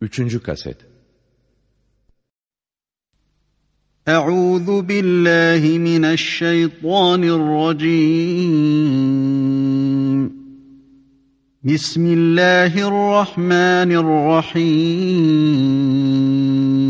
Üçüncü kaset Euzu billahi mineşşeytanirracim Bismillahirrahmanirrahim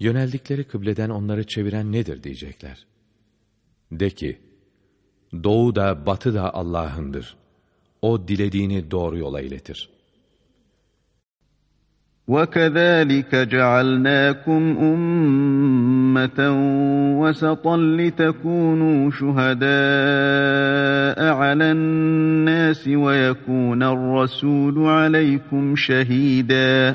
Yöneldikleri kıbleden onları çeviren nedir diyecekler. De ki, doğu da batı da Allah'ındır. O dilediğini doğru yola iletir. وَكَذَٰلِكَ جَعَلْنَاكُمْ أُمَّةً وَسَطًا لِتَكُونُوا شُهَدَاءَ عَلَى النَّاسِ وَيَكُونَ الرَّسُولُ عَلَيْكُمْ شَهِيدًا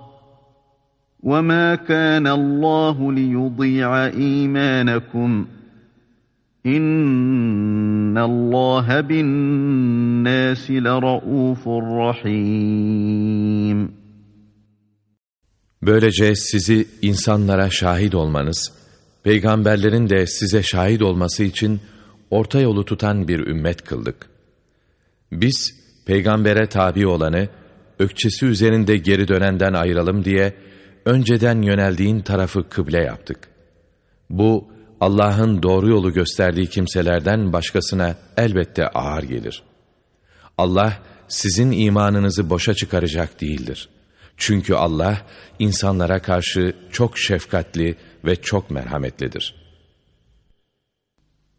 وَمَا كَانَ اللّٰهُ لِيُضِيعَ اِيمَانَكُمْ اِنَّ اللّٰهَ بِالنَّاسِ لَرَؤُوفٌ رَحِيمٌ Böylece sizi insanlara şahit olmanız, peygamberlerin de size şahit olması için orta yolu tutan bir ümmet kıldık. Biz, peygambere tabi olanı, ökçesi üzerinde geri dönenden ayıralım diye, önceden yöneldiğin tarafı kıble yaptık. Bu, Allah'ın doğru yolu gösterdiği kimselerden başkasına elbette ağır gelir. Allah, sizin imanınızı boşa çıkaracak değildir. Çünkü Allah, insanlara karşı çok şefkatli ve çok merhametlidir.''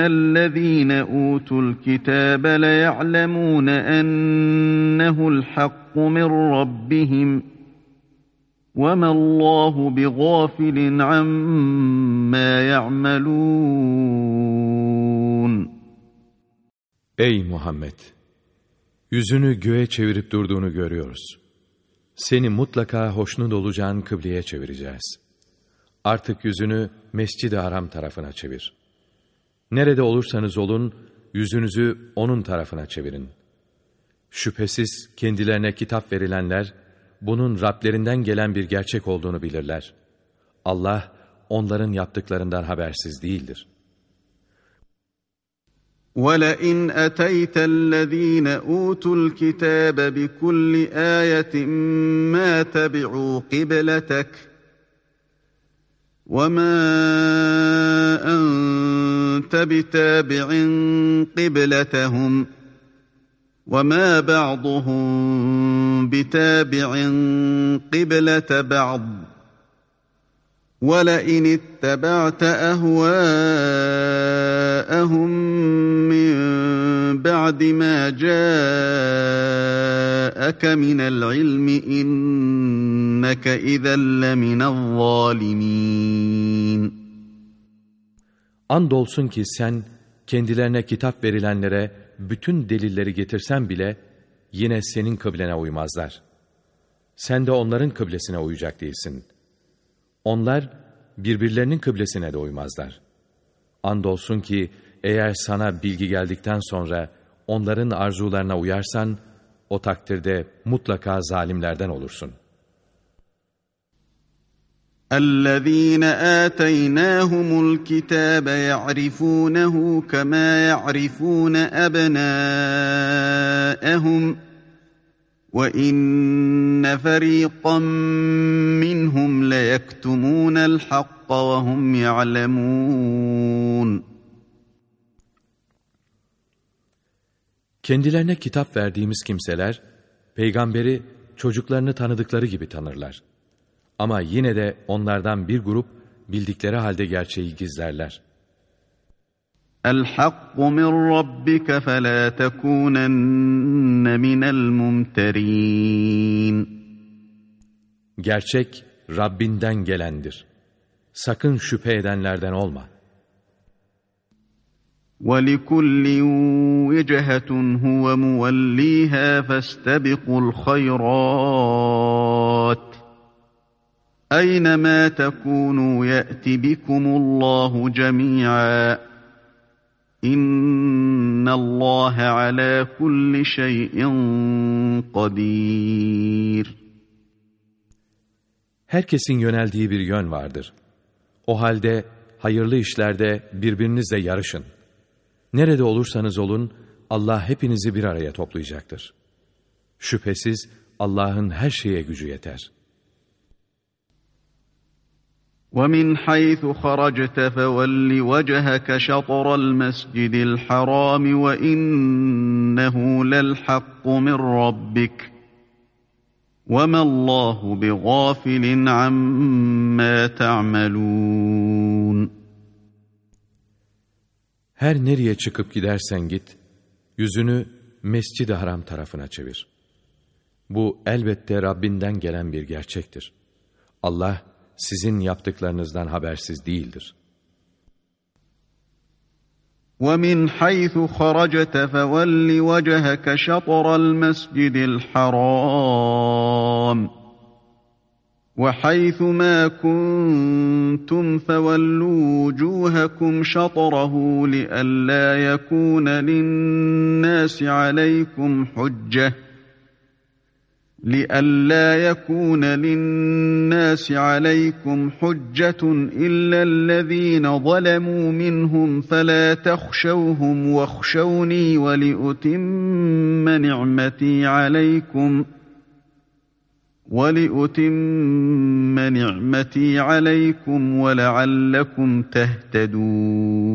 الَّذ۪ينَ اُوتُوا الْكِتَابَ لَيَعْلَمُونَ اَنَّهُ الْحَقُّ مِنْ رَبِّهِمْ وَمَا اللّٰهُ بِغَافِلٍ عَمَّا يَعْمَلُونَ Ey Muhammed! Yüzünü göğe çevirip durduğunu görüyoruz. Seni mutlaka hoşnut olacağın kıbleye çevireceğiz. Artık yüzünü Mescid-i Haram tarafına çevir. Nerede olursanız olun, yüzünüzü onun tarafına çevirin. Şüphesiz kendilerine kitap verilenler, bunun Rablerinden gelen bir gerçek olduğunu bilirler. Allah, onların yaptıklarından habersiz değildir. وَلَئِنْ أَتَيْتَ الَّذ۪ينَ أُوتُوا الْكِتَابَ بِكُلِّ آيَةٍ مَا تَبِعُوا قِبْلَتَكَ وَمَا أَنْتَ بِتَابِعٍ قِبْلَتَهُمْ وَمَا بَعْضُهُمْ بِتَابِعٍ قِبْلَةَ بَعْضٍ وَلَئِنِ اتَّبَعْتَ أَهْوَاءَهُمْ مِنْ بَعْدِ مَا جَاءَكَ مِنَ الْعِلْمِ إِنَّكَ إِذًا لَمِنَ الظَّالِمِينَ Andolsun ki sen kendilerine kitap verilenlere bütün delilleri getirsen bile yine senin kıblene uymazlar. Sen de onların kıblesine uyacak değilsin. Onlar birbirlerinin kıblesine de uymazlar. Andolsun ki eğer sana bilgi geldikten sonra onların arzularına uyarsan, o takdirde mutlaka zalimlerden olursun. الذين آتيناهم الكتاب يعرفونه كما يعرفون أبناءهم وإن فريقا منهم ليكتمون الحق وهم يعلمون Kendilerine kitap verdiğimiz kimseler, peygamberi çocuklarını tanıdıkları gibi tanırlar. Ama yine de onlardan bir grup bildikleri halde gerçeği gizlerler. الحق من ربك فلا تكونن من الممترين Gerçek Rabbinden gelendir. Sakın şüphe edenlerden olma. وَلِكُلٍّ وِجْهَةٌ هُوَ مُوَلِّيهَا فَاسْتَبِقُوا الْخَيْرَاتِ أَيْنَمَا تَكُونُوا يَأْتِ بِكُمُ اللّٰهُ جَمِيعًا İnnallâhe alâ kulli şeyin kadir. Herkesin yöneldiği bir yön vardır. O halde hayırlı işlerde birbirinizle yarışın. Nerede olursanız olun Allah hepinizi bir araya toplayacaktır. Şüphesiz Allah'ın her şeye gücü yeter.'' ومن حيث خرجت فول وجهك شطر المسجد الحرام وإنه للحق من ربك وما الله بغافل عما تعملون Her nereye çıkıp gidersen git, yüzünü Mescid-i Haram tarafına çevir. Bu elbette Rabbinden gelen bir gerçektir. Allah, sizin yaptıklarınızdan habersiz değildir. وَمِنْ حَيْثُ خَرَجْتَ فَوَلِّ وَجْهَكَ شَطْرَ الْمَسْجِدِ الْحَرَامِ وَحَيْثُ مَا كُنْتُمْ فَوَلُّوا وُجُوهَكُمْ شَطْرَهُ لِئَلَّا يَكُونَ لِلنَّاسِ عَلَيْكُمْ حُجَّةٌ لئلا يكون للناس عليكم حجة إلا الذين ظلموا منهم فلا تخشوهم واخشوني ولأتم نعمتي عليكم ولأتم نعمتي عليكم ولعلكم تهتدون.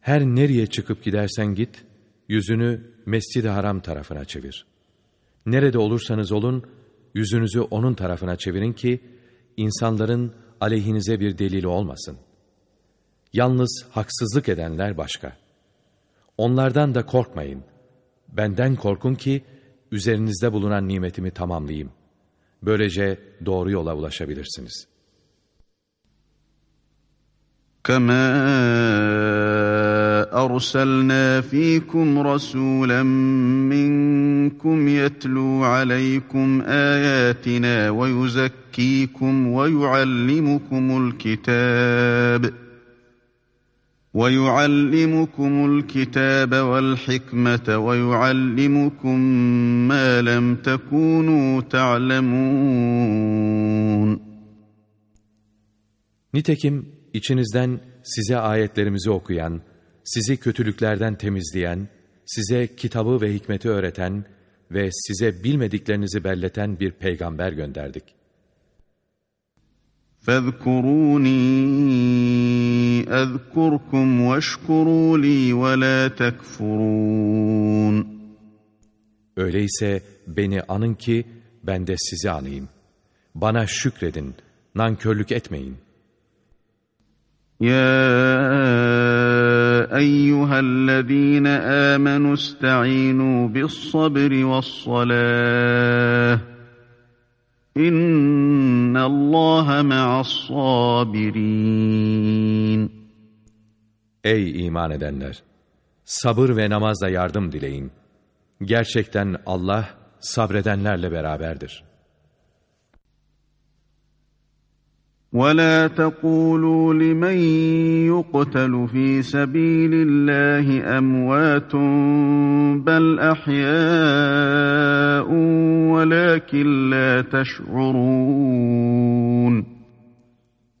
Her nereye çıkıp gidersen git, yüzünü Mescid-i Haram tarafına çevir. Nerede olursanız olun, yüzünüzü onun tarafına çevirin ki, insanların aleyhinize bir delili olmasın. Yalnız haksızlık edenler başka. Onlardan da korkmayın. Benden korkun ki, üzerinizde bulunan nimetimi tamamlayayım. Böylece doğru yola ulaşabilirsiniz. كَمَا أرسلنا فيكم رسولا منكم يتلو عليكم آياتنا ويزكيكم ويعلمكم الكتاب ويعلمكم الكتاب والحكمة ويعلمكم ما لم تكونوا تعلمون. Nitekim içinizden size ayetlerimizi okuyan, sizi kötülüklerden temizleyen, size kitabı ve hikmeti öğreten ve size bilmediklerinizi belleten bir peygamber gönderdik. فَاذْكُرُونِي أَذْكُرْكُمْ وَاشْكُرُوا لِي وَلَا تَكْفُرُونَ Öyleyse beni anın ki ben de sizi anayım. Bana şükredin, nankörlük etmeyin. Ya ايها الذين امنوا استعينوا بالصبر والصلاه ان الله مع الصابرين Ey iman edenler! Sabır ve namazla yardım dileyin. Gerçekten Allah sabredenlerle beraberdir. ولا تقولوا لمن يقتل في سبيل الله اموات بل احياء ولكن لا تشعرون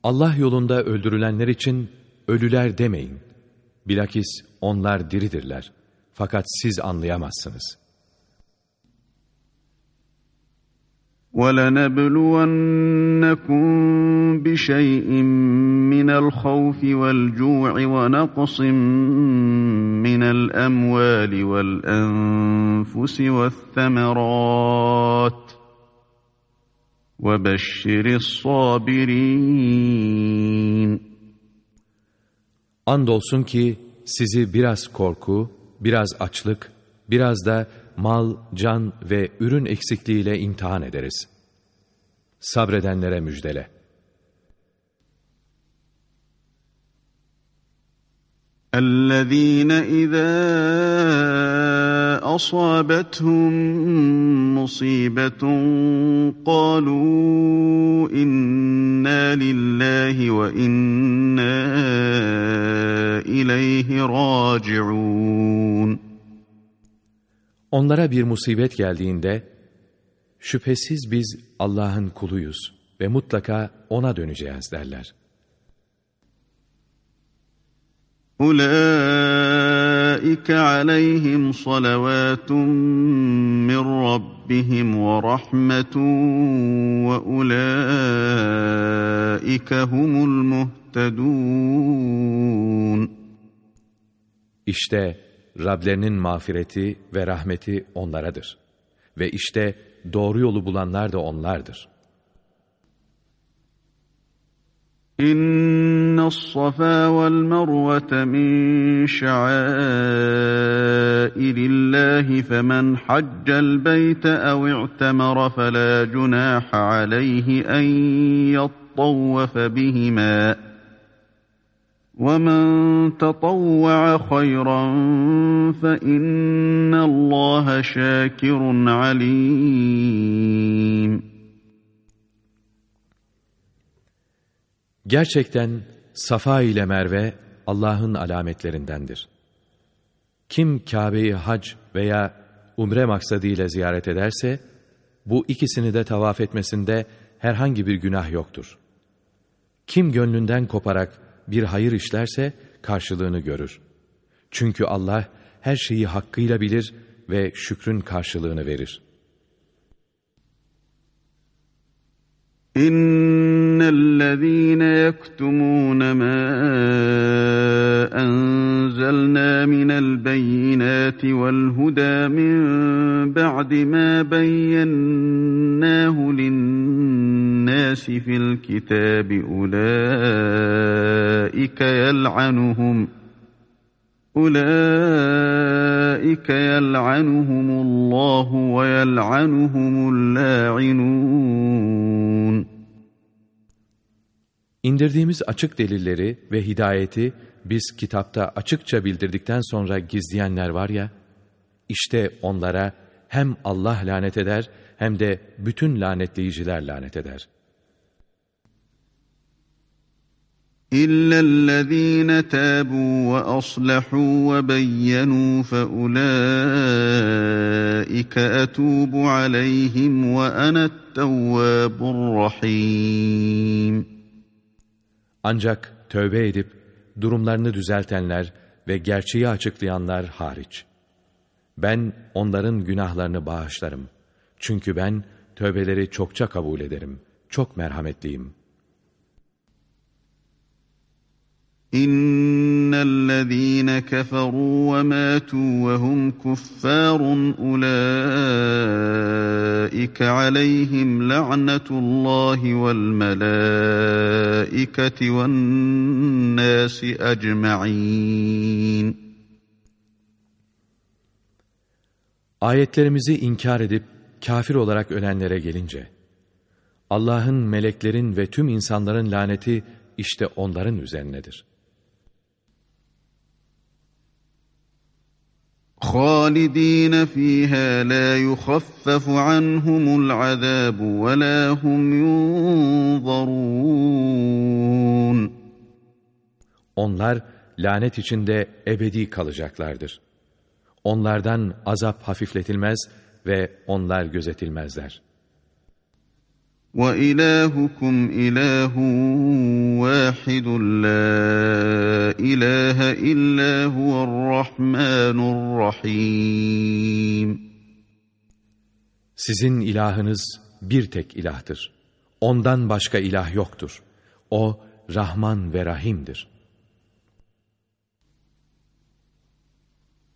Allah yolunda öldürülenler için ölüler demeyin. Bilakis onlar diridirler. Fakat siz anlayamazsınız. وَلَنَبْلُوَنَّكُمْ بِشَيْءٍ مِّنَ الْخَوْفِ وَالْجُوعِ وَنَقْصٍ مِّنَ الْأَمْوَالِ وَالْأَنفُسِ وَالثَّمَرَاتِ وَبَشِّرِ الصَّابِرِينَ. Andolsun ki sizi biraz korku, biraz açlık, biraz da mal, can ve ürün eksikliğiyle imtihan ederiz. Sabredenlere müjdele. الذين إذا أصابتهم مصيبة قالوا إنا لله وإنا إليه راجعون Onlara bir musibet geldiğinde, şüphesiz biz Allah'ın kuluyuz ve mutlaka O'na döneceğiz derler. أولئك عليهم صلوات من ربهم ورحمة وأولئك هم المهتدون İşte Rablerinin mağfireti ve rahmeti onlaradır. Ve işte doğru yolu bulanlar da onlardır. إن الصفا والمروة من شعائر الله فمن حج البيت أو اعتمر فلا جناح عليه أن يطوف بهما ومن تطوع خيرا فإن الله شاكر عليم Gerçekten Safa ile Merve Allah'ın alametlerindendir. Kim Kabe'yi hac veya umre maksadıyla ziyaret ederse, bu ikisini de tavaf etmesinde herhangi bir günah yoktur. Kim gönlünden koparak bir hayır işlerse karşılığını görür. Çünkü Allah her şeyi hakkıyla bilir ve şükrün karşılığını verir. إن الذين يكتمون ما أنزلنا من البينات والهدى من بعد ما بيناه للناس في الكتاب أولئك يلعنهم أولئك يلعنهم الله ويلعنهم اللاعنون İndirdiğimiz açık delilleri ve hidayeti biz kitapta açıkça bildirdikten sonra gizleyenler var ya, işte onlara hem Allah lanet eder hem de bütün lanetleyiciler lanet eder. إلا الذين تابوا وأصلحوا وبينوا فأولئك أتوب عليهم وأنا التواب الرحيم Ancak tövbe edip durumlarını düzeltenler ve gerçeği açıklayanlar hariç. Ben onların günahlarını bağışlarım. Çünkü ben tövbeleri çokça kabul ederim. Çok merhametliyim.'' إن الذين كفروا وماتوا وهم كفار أولئك عليهم لعنة الله والملائكة والناس أجمعين Ayetlerimizi inkar edip kafir olarak ölenlere gelince, Allah'ın, meleklerin ve tüm insanların laneti işte onların üzerinedir.'' خالدين فيها لا يخفف عنهم العذاب ولا هم ينظرون Onlar lanet içinde ebedi kalacaklardır. Onlardan azap hafifletilmez ve onlar gözetilmezler. وَإِلَٰهُكُمْ إِلَٰهٌ وَاحِدٌ لَا إِلَٰهَ إِلَّا هُوَ الرَّحْمَٰنُ الرَّحِيمُ Sizin ilahınız bir tek ilahtır. Ondan başka ilah yoktur. O Rahman ve Rahim'dir.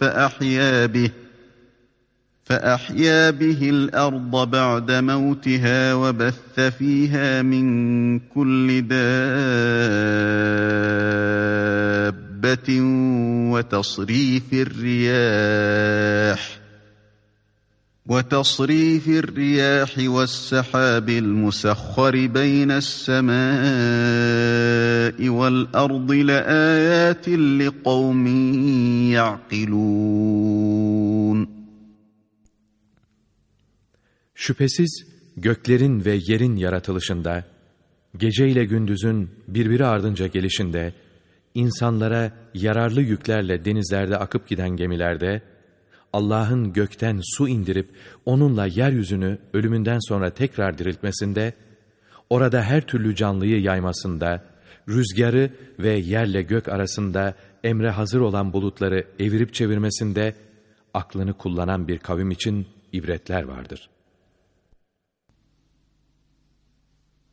فأحيا به فأحيا به الأرض بعد موتها وبث فيها من كل دابة وتصريف الرياح. وتصريف الرياح والسحاب المسخر بين السماء والأرض لآيات لقوم يعقلون Şüphesiz göklerin ve yerin yaratılışında, gece ile gündüzün birbiri ardınca gelişinde, insanlara yararlı yüklerle denizlerde akıp giden gemilerde, Allah'ın gökten su indirip onunla yeryüzünü ölümünden sonra tekrar diriltmesinde, orada her türlü canlıyı yaymasında, rüzgarı ve yerle gök arasında emre hazır olan bulutları evirip çevirmesinde, aklını kullanan bir kavim için ibretler vardır.''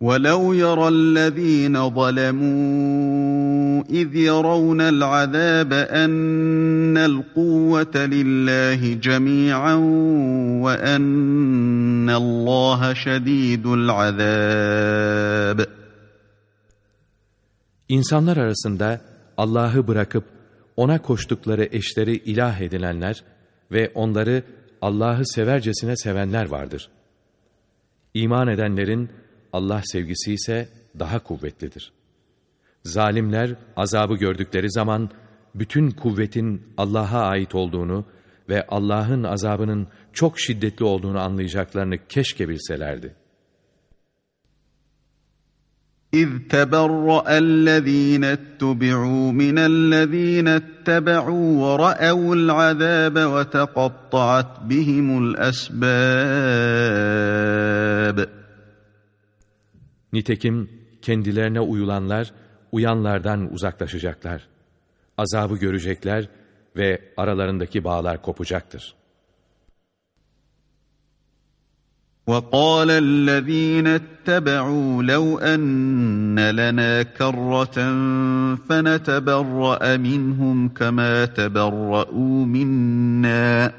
وَلَوْ يَرَى الَّذِينَ ظَلَمُوا إِذْ يَرَوْنَ الْعَذَابَ أَنَّ الْقُوَّةَ لِلَّهِ جَمِيعًا وَأَنَّ اللّٰهَ شَد۪يدُ الْعَذَابِ İnsanlar arasında Allah'ı bırakıp ona koştukları eşleri ilah edilenler ve onları Allah'ı severcesine sevenler vardır. İman edenlerin Allah sevgisi ise daha kuvvetlidir. Zalimler azabı gördükleri zaman bütün kuvvetin Allah'a ait olduğunu ve Allah'ın azabının çok şiddetli olduğunu anlayacaklarını keşke bilselerdi. إذ تبرأ الذين اتبعوا من الذين اتبعوا ورأوا العذاب وتقطعت بهم الأسباب Nitekim kendilerine uyulanlar, uyanlardan uzaklaşacaklar. Azabı görecekler ve aralarındaki bağlar kopacaktır. وقال الذين اتبعوا لو أن لنا كرة فنتبرأ منهم كما تبرؤوا منا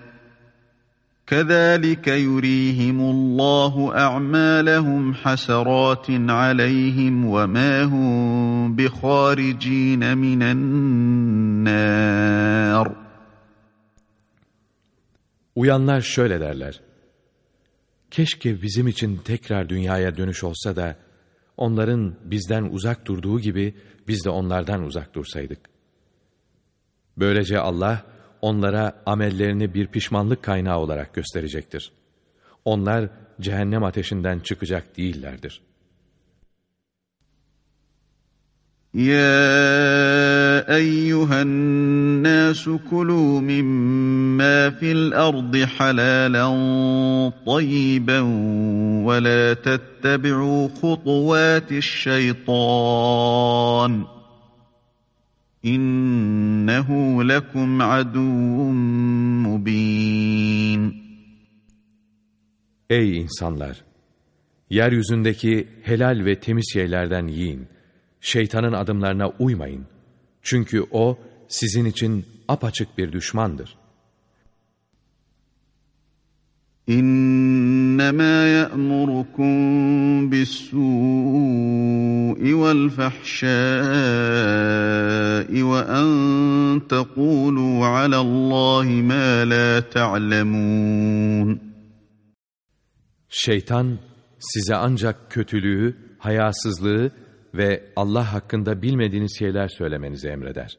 كذلك يريهم الله أعمالهم حسرات عليهم وما هم بخارجين من النار Uyanlar şöyle derler. Keşke bizim için tekrar dünyaya dönüş olsa da onların bizden uzak durduğu gibi biz de onlardan uzak dursaydık. Böylece Allah onlara amellerini bir pişmanlık kaynağı olarak gösterecektir. Onlar cehennem ateşinden çıkacak değillerdir. Ya eyyühen nasu kulu mimma fil ardi halalen tayyiben ve la tettebi'u hutuvatis şeytan.'' İnnehu lekum aduvun mubin. Ey insanlar! Yeryüzündeki helal ve temiz şeylerden yiyin. Şeytanın adımlarına uymayın. Çünkü o sizin için apaçık bir düşmandır. İnne İnnemâ ye'murukum bis-sû'i vel-fahşâ'i ve en tekûlû alallâhi. Şeytan size ancak kötülüğü, hayasızlığı ve Allah hakkında bilmediğiniz şeyler söylemenizi emreder.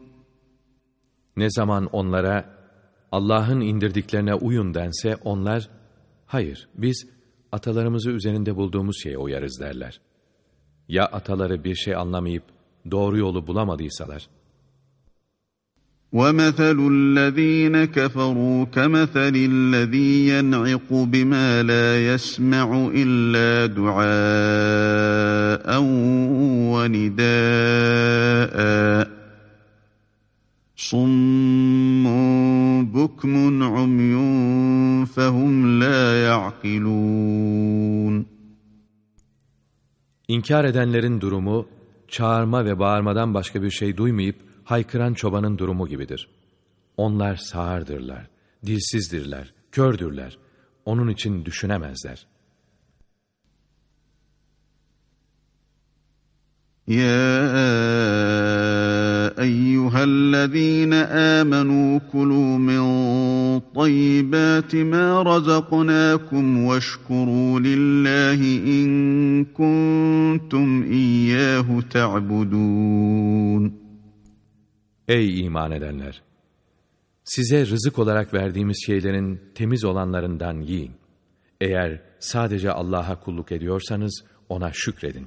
Ne zaman onlara Allah'ın indirdiklerine uyun dense onlar, hayır biz atalarımızı üzerinde bulduğumuz şeye uyarız derler. Ya ataları bir şey anlamayıp doğru yolu bulamadıysalar? وَمَثَلُ الَّذ۪ينَ كَفَرُوا كَمَثَلِ الَّذ۪ي يَنْعِقُ بِمَا لَا يَسْمَعُ إِلَّا دُعَاءً وَنِدَاءً صُمٌّ بُكْمٌ عُمْيٌ فَهُمْ لَا يَعْقِلُونَ İnkar edenlerin durumu, çağırma ve bağırmadan başka bir şey duymayıp, haykıran çobanın durumu gibidir. Onlar sağırdırlar, dilsizdirler, kördürler. Onun için düşünemezler. يا ايها الذين امنوا كلوا من طيبات ما رزقناكم واشكروا لله ان كنتم اياه تعبدون Ey iman edenler! Size rızık olarak verdiğimiz şeylerin temiz olanlarından yiyin. Eğer sadece Allah'a kulluk ediyorsanız ona şükredin.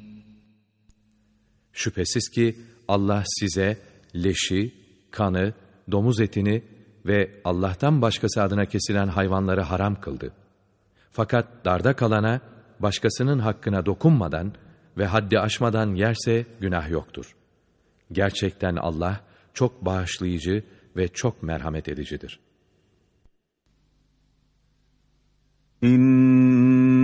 Şüphesiz ki Allah size leşi, kanı, domuz etini ve Allah'tan başkası adına kesilen hayvanları haram kıldı. Fakat darda kalana, başkasının hakkına dokunmadan ve haddi aşmadan yerse günah yoktur. Gerçekten Allah çok bağışlayıcı ve çok merhamet edicidir.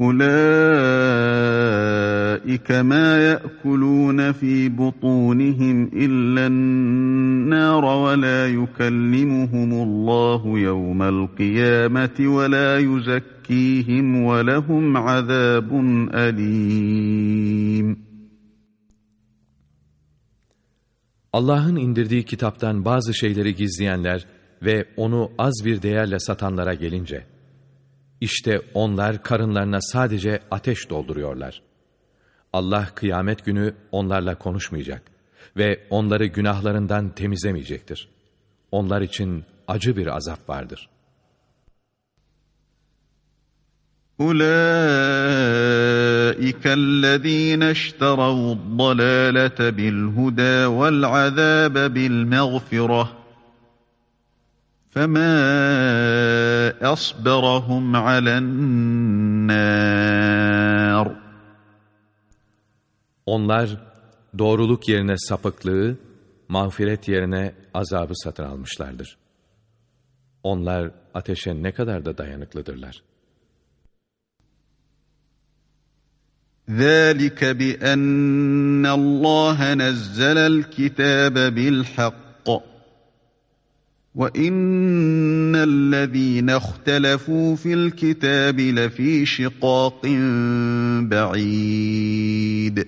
أولئك ما يأكلون في بطونهم إلا النار ولا يكلمهم الله يوم القيامة ولا يزكيهم ولهم عذاب أليم Allah'ın indirdiği kitaptan bazı şeyleri gizleyenler ve onu az bir değerle satanlara gelince, İşte onlar karınlarına sadece ateş dolduruyorlar. Allah kıyamet günü onlarla konuşmayacak ve onları günahlarından temizlemeyecektir. Onlar için acı bir azap vardır. أولئك أولئك الذين اشتروا الضلالة بالهدى والعذاب بالمغفرة فما أصبرهم على النار Onlar doğruluk yerine sapıklığı, mağfiret yerine azabı satın almışlardır. Onlar ateşe ne kadar da dayanıklıdırlar. ذَٰلِكَ بِأَنَّ اللّٰهَ نَزَّلَ الْكِتَابَ بِالْحَقِّ وَإِنَّ الَّذ۪ينَ اخْتَلَفُوا فِي الْكِتَابِ لَف۪ي شِقَاقٍ بَعِيدٍ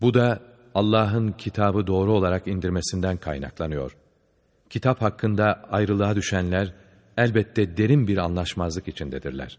Bu da Allah'ın kitabı doğru olarak indirmesinden kaynaklanıyor. Kitap hakkında ayrılığa düşenler elbette derin bir anlaşmazlık içindedirler.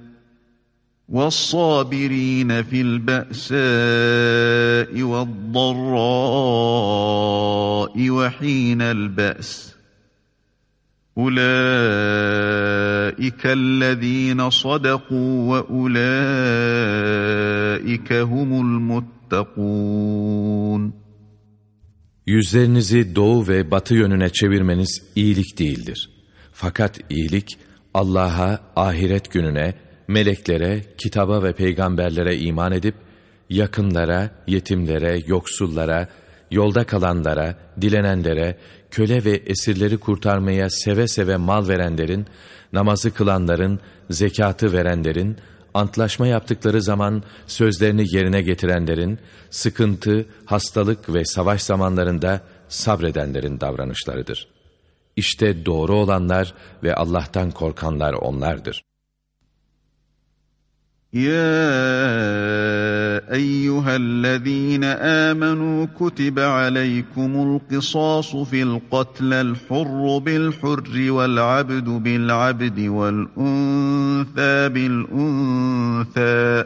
وَالصَّابِر۪ينَ فِي الْبَأْسَاءِ وَالضَّرَّاءِ وَح۪ينَ الْبَأْسِ أُولَٰئِكَ الَّذ۪ينَ صَدَقُوا وَأُولَٰئِكَ هُمُ الْمُتَّقُونَ Yüzlerinizi doğu ve batı yönüne çevirmeniz iyilik değildir. Fakat iyilik Allah'a, ahiret gününe, meleklere, kitaba ve peygamberlere iman edip, yakınlara, yetimlere, yoksullara, yolda kalanlara, dilenenlere, köle ve esirleri kurtarmaya seve seve mal verenlerin, namazı kılanların, zekatı verenlerin, antlaşma yaptıkları zaman sözlerini yerine getirenlerin, sıkıntı, hastalık ve savaş zamanlarında sabredenlerin davranışlarıdır. İşte doğru olanlar ve Allah'tan korkanlar onlardır. يا ايها الذين امنوا كتب عليكم القصاص في القتل الحر بالحر والعبد بالعبد والانثى بالانثى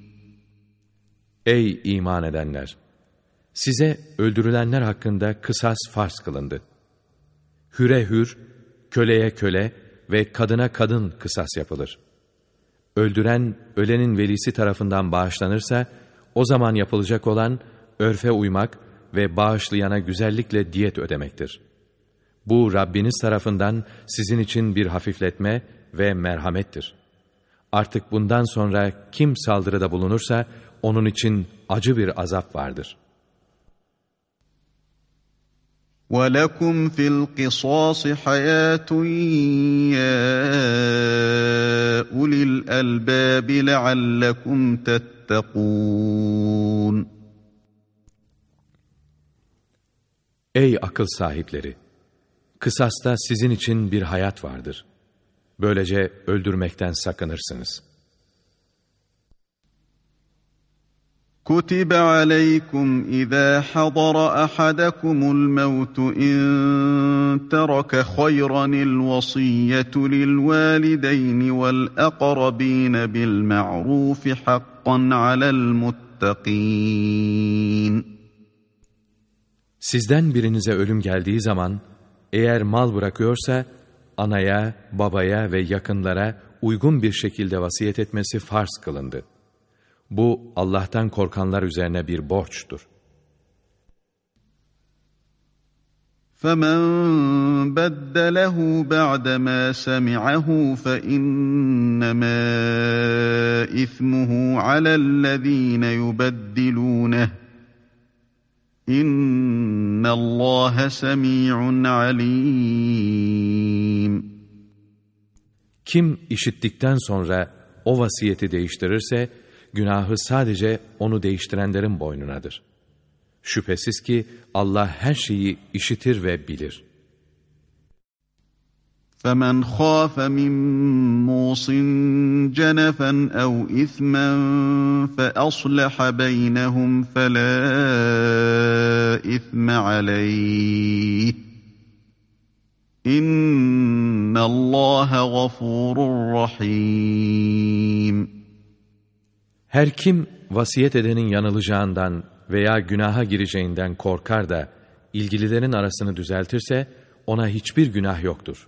Ey iman edenler! Size öldürülenler hakkında kısas farz kılındı. Hüre hür, köleye köle ve kadına kadın kısas yapılır. Öldüren, ölenin velisi tarafından bağışlanırsa, o zaman yapılacak olan örfe uymak ve bağışlayana güzellikle diyet ödemektir. Bu Rabbiniz tarafından sizin için bir hafifletme ve merhamettir. Artık bundan sonra kim saldırıda bulunursa, onun için acı bir azap vardır. وَلَكُمْ فِي الْقِصَاصِ حَيَاةٌ يَا أُولِي الْأَلْبَابِ لَعَلَّكُمْ Ey akıl sahipleri! Kısasta sizin için bir hayat vardır. Böylece öldürmekten sakınırsınız.'' كتب عليكم إذا حضر أحدكم الموت إن ترك خيرا الوصية للوالدين والأقربين بالمعروف حقا على المتقين Sizden birinize ölüm geldiği zaman, eğer mal bırakıyorsa, anaya, babaya ve yakınlara uygun bir şekilde vasiyet etmesi farz kılındı. Bu Allah'tan korkanlar üzerine bir borçtur. فَمَنْ بَدَّلَهُ بَعْدَمَا سَمِعَهُ فَإِنَّمَا إِثْمُهُ عَلَى الَّذ۪ينَ يُبَدِّلُونَهُ İnna Allah semi'un alim. Kim işittikten sonra o vasiyeti değiştirirse günahı sadece onu değiştirenlerin boynunadır. Şüphesiz ki Allah her şeyi işitir ve bilir. فَمَنْ خَافَ مِنْ مُوصٍ جَنَفًا أَوْ إِثْمًا فَأَصْلَحَ بَيْنَهُمْ فَلَا إِثْمَ عَلَيْهِ إِنَّ اللّٰهَ غَفُورٌ رَحِيمٌ her kim vasiyet edenin yanılacağından veya günaha gireceğinden korkar da ilgililerin arasını düzeltirse ona hiçbir günah yoktur.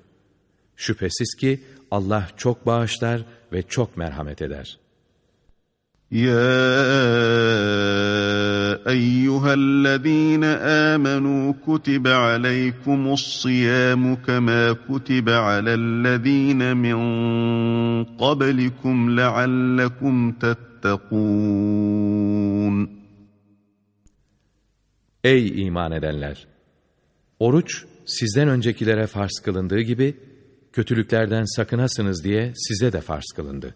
Şüphesiz ki Allah çok bağışlar ve çok merhamet eder. Ya eyyühellezîne âmenû kutibe aleykumus-siyâmu kemâ kutibe alellezîne min qablikum leallekum tettekûn. Ey iman edenler! Oruç sizden öncekilere farz kılındığı gibi kötülüklerden sakınasınız diye size de farz kılındı.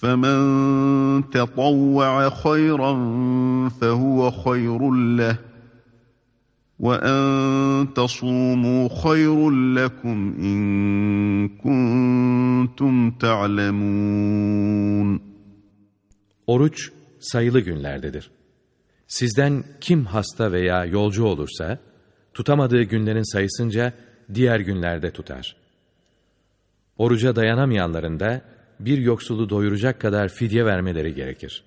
فمن تطوع خيرا فهو خير له وأن تصوموا خير لكم إن كنتم تعلمون Oruç sayılı günlerdedir. Sizden kim hasta veya yolcu olursa, tutamadığı günlerin sayısınca diğer günlerde tutar. Oruca dayanamayanların da bir yoksulu doyuracak kadar fidye vermeleri gerekir.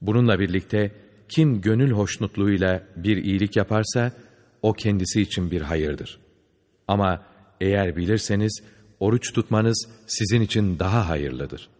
Bununla birlikte kim gönül hoşnutluğuyla bir iyilik yaparsa, o kendisi için bir hayırdır. Ama eğer bilirseniz, oruç tutmanız sizin için daha hayırlıdır.''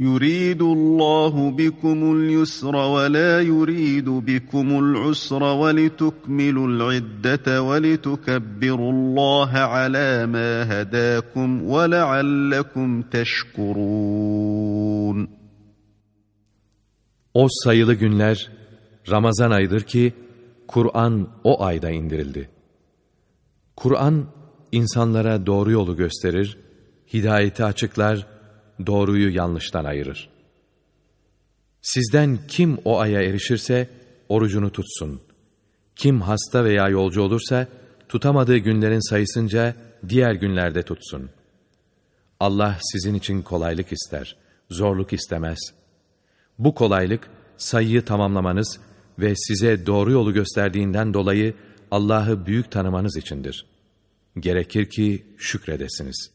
يريد الله بكم اليسر ولا يريد بكم العسر ولتكملوا العدة ولتكبروا الله على ما هداكم ولعلكم تشكرون O sayılı günler Ramazan ayıdır ki Kur'an o ayda indirildi. Kur'an insanlara doğru yolu gösterir, hidayeti açıklar doğruyu yanlıştan ayırır. Sizden kim o aya erişirse orucunu tutsun. Kim hasta veya yolcu olursa tutamadığı günlerin sayısınca diğer günlerde tutsun. Allah sizin için kolaylık ister, zorluk istemez. Bu kolaylık sayıyı tamamlamanız ve size doğru yolu gösterdiğinden dolayı Allah'ı büyük tanımanız içindir. Gerekir ki şükredesiniz.''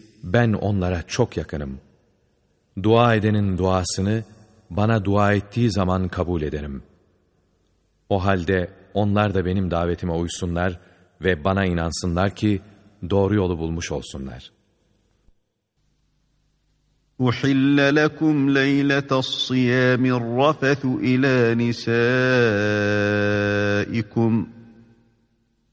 ben onlara çok yakınım. Dua edenin duasını bana dua ettiği zaman kabul ederim. O halde onlar da benim davetime uysunlar ve bana inansınlar ki doğru yolu bulmuş olsunlar. أحل لكم ليلة الصيام الرفث إلى نسائكم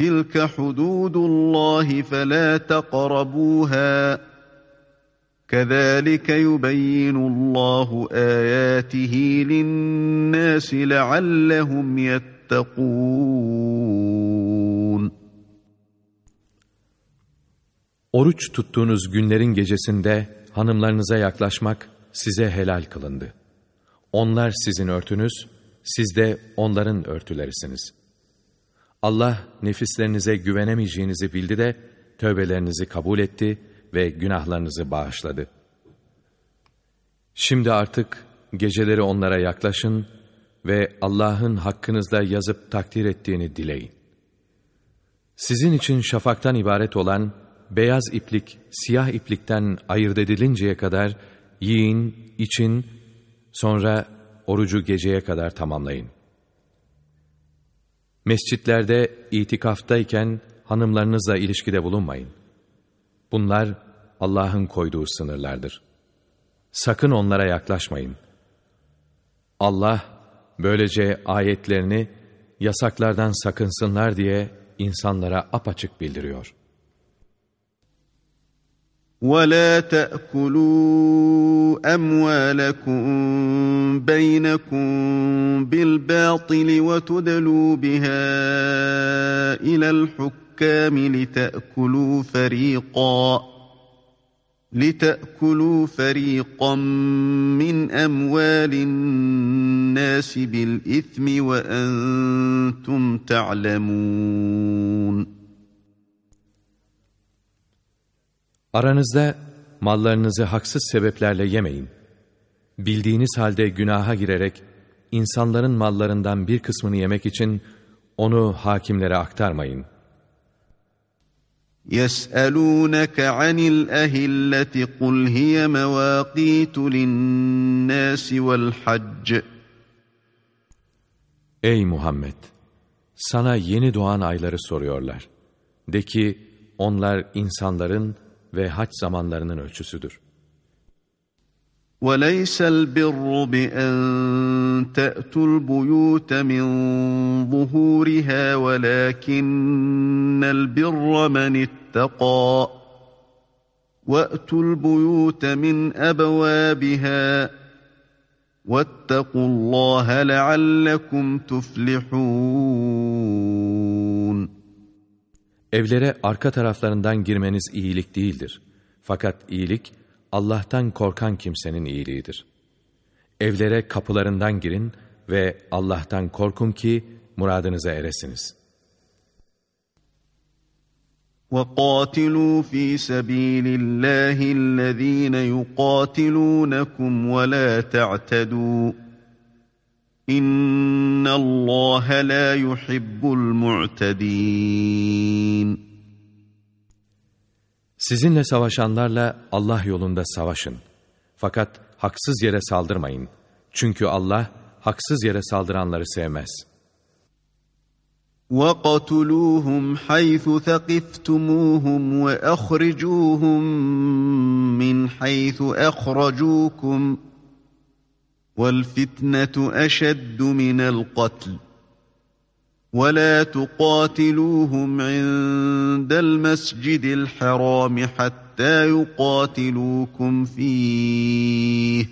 تلك حدود الله فلا تقربوها كذلك يبين الله آياته للناس لعلهم يتقون Oruç tuttuğunuz günlerin gecesinde hanımlarınıza yaklaşmak size helal kılındı. Onlar sizin örtünüz, siz de onların örtülerisiniz.'' Allah nefislerinize güvenemeyeceğinizi bildi de tövbelerinizi kabul etti ve günahlarınızı bağışladı. Şimdi artık geceleri onlara yaklaşın ve Allah'ın hakkınızda yazıp takdir ettiğini dileyin. Sizin için şafaktan ibaret olan beyaz iplik, siyah iplikten ayırt edilinceye kadar yiyin, için, sonra orucu geceye kadar tamamlayın.'' Mescitlerde itikaftayken hanımlarınızla ilişkide bulunmayın. Bunlar Allah'ın koyduğu sınırlardır. Sakın onlara yaklaşmayın. Allah böylece ayetlerini yasaklardan sakınsınlar diye insanlara apaçık bildiriyor.'' ولا تاكلوا اموالكم بينكم بالباطل وتدلوا بها إلى الحكام لتاكلوا فريقا لتاكلوا فريقا من اموال الناس بالاثم وأنتم تعلمون Aranızda mallarınızı haksız sebeplerle yemeyin. Bildiğiniz halde günaha girerek insanların mallarından bir kısmını yemek için onu hakimlere aktarmayın. يَسْأَلُونَكَ عَنِ الْأَهِلَّةِ قُلْ هِيَ مَوَاقِيتُ لِلنَّاسِ وَالْحَجِّ Ey Muhammed! Sana yeni doğan ayları soruyorlar. De ki, onlar insanların ve hac zamanlarının ölçüsüdür. وَلَيْسَ الْبِرُّ بِأَنْ تَأْتُوا الْبُيُوتَ مِنْ ظُهُورِهَا وَلَكِنَّ الْبِرَّ مَنِ اتَّقَى وَأْتُوا الْبُيُوتَ مِنْ أَبْوَابِهَا وَاتَّقُوا اللّٰهَ لَعَلَّكُمْ تُفْلِحُونَ Evlere arka taraflarından girmeniz iyilik değildir. Fakat iyilik, Allah'tan korkan kimsenin iyiliğidir. Evlere kapılarından girin ve Allah'tan korkun ki muradınıza eresiniz.'' وقاتلوا في سبيل الله الذين يقاتلونكم ولا تعتدوا İnna Allah la yuhibbul mu'tedin. Sizinle savaşanlarla Allah yolunda savaşın. Fakat haksız yere saldırmayın. Çünkü Allah haksız yere saldıranları sevmez.'' وَقَتُلُوهُمْ حَيْثُ ثَقِفْتُمُوهُمْ وَأَخْرِجُوهُمْ مِنْ حَيْثُ أَخْرَجُوكُمْ وَالْفِتْنَةُ أَشَدُّ مِنَ الْقَتْلِ وَلَا تُقَاتِلُوهُمْ عِندَ الْمَسْجِدِ الْحَرَامِ حَتَّى يُقَاتِلُوكُمْ فِيهِ.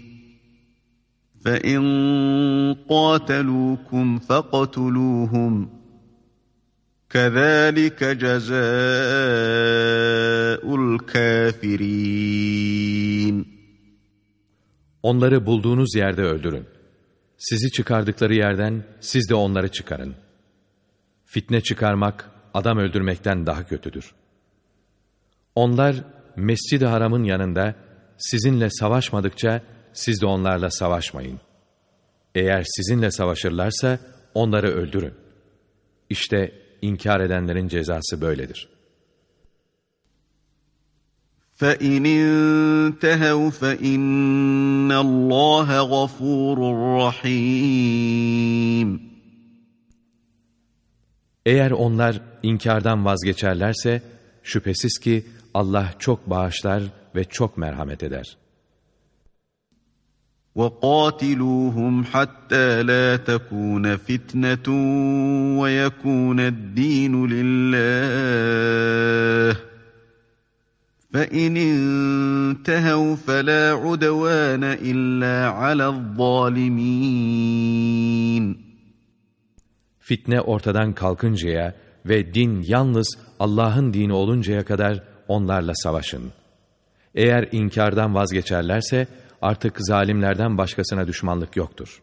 فَإِنْ قَاتَلُوكُمْ فَاقْتُلُوهُمْ. كَذَٰلِكَ جَزَاءُ الْكَافِرِينَ. Onları bulduğunuz yerde öldürün. Sizi çıkardıkları yerden siz de onları çıkarın. Fitne çıkarmak, adam öldürmekten daha kötüdür. Onlar Mescid-i Haram'ın yanında sizinle savaşmadıkça siz de onlarla savaşmayın. Eğer sizinle savaşırlarsa onları öldürün. İşte inkar edenlerin cezası böyledir. فَاِنْ اِنْتَهَوْا فَاِنَّ اللّٰهَ غَفُورٌ رَحِيمٌ Eğer onlar inkardan vazgeçerlerse, şüphesiz ki Allah çok bağışlar ve çok merhamet eder. وَقَاتِلُوهُمْ حَتَّى لَا تَكُونَ فِتْنَةٌ وَيَكُونَ الدِّينُ لِلَّهِ فَإِنِ انْتَهَوْا فَلَا عُدْوَانَ إِلَّا عَلَى الظَّالِمِينَ Fitne ortadan kalkıncaya ve din yalnız Allah'ın dini oluncaya kadar onlarla savaşın. Eğer inkardan vazgeçerlerse, artık zalimlerden başkasına düşmanlık yoktur.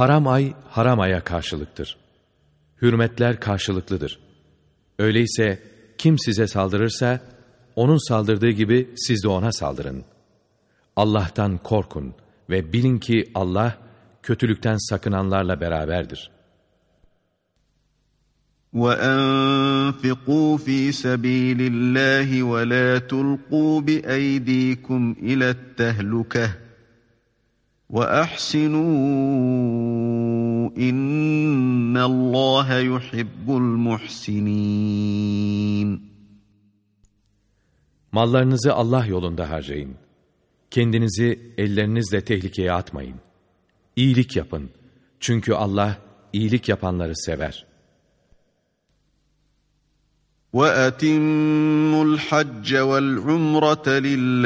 Haram ay, haram aya karşılıktır. Hürmetler karşılıklıdır. Öyleyse kim size saldırırsa, onun saldırdığı gibi siz de ona saldırın. Allah'tan korkun ve bilin ki Allah, kötülükten sakınanlarla beraberdir.'' وَاَنْفِقُوا ف۪ي سَب۪يلِ اللّٰهِ وَلَا تُلْقُوا بِاَيْد۪يكُمْ اِلَى التَّهْلُكَةِ وَأَحْسِنُوا إِنَّ اللّٰهَ يُحِبُّ الْمُحْسِنِينَ Mallarınızı Allah yolunda harcayın. Kendinizi ellerinizle tehlikeye atmayın. İyilik yapın. Çünkü Allah iyilik yapanları sever.'' وَأَتِمُّوا الْحَجَّ وَالْعُمْرَةَ لِلَّهِ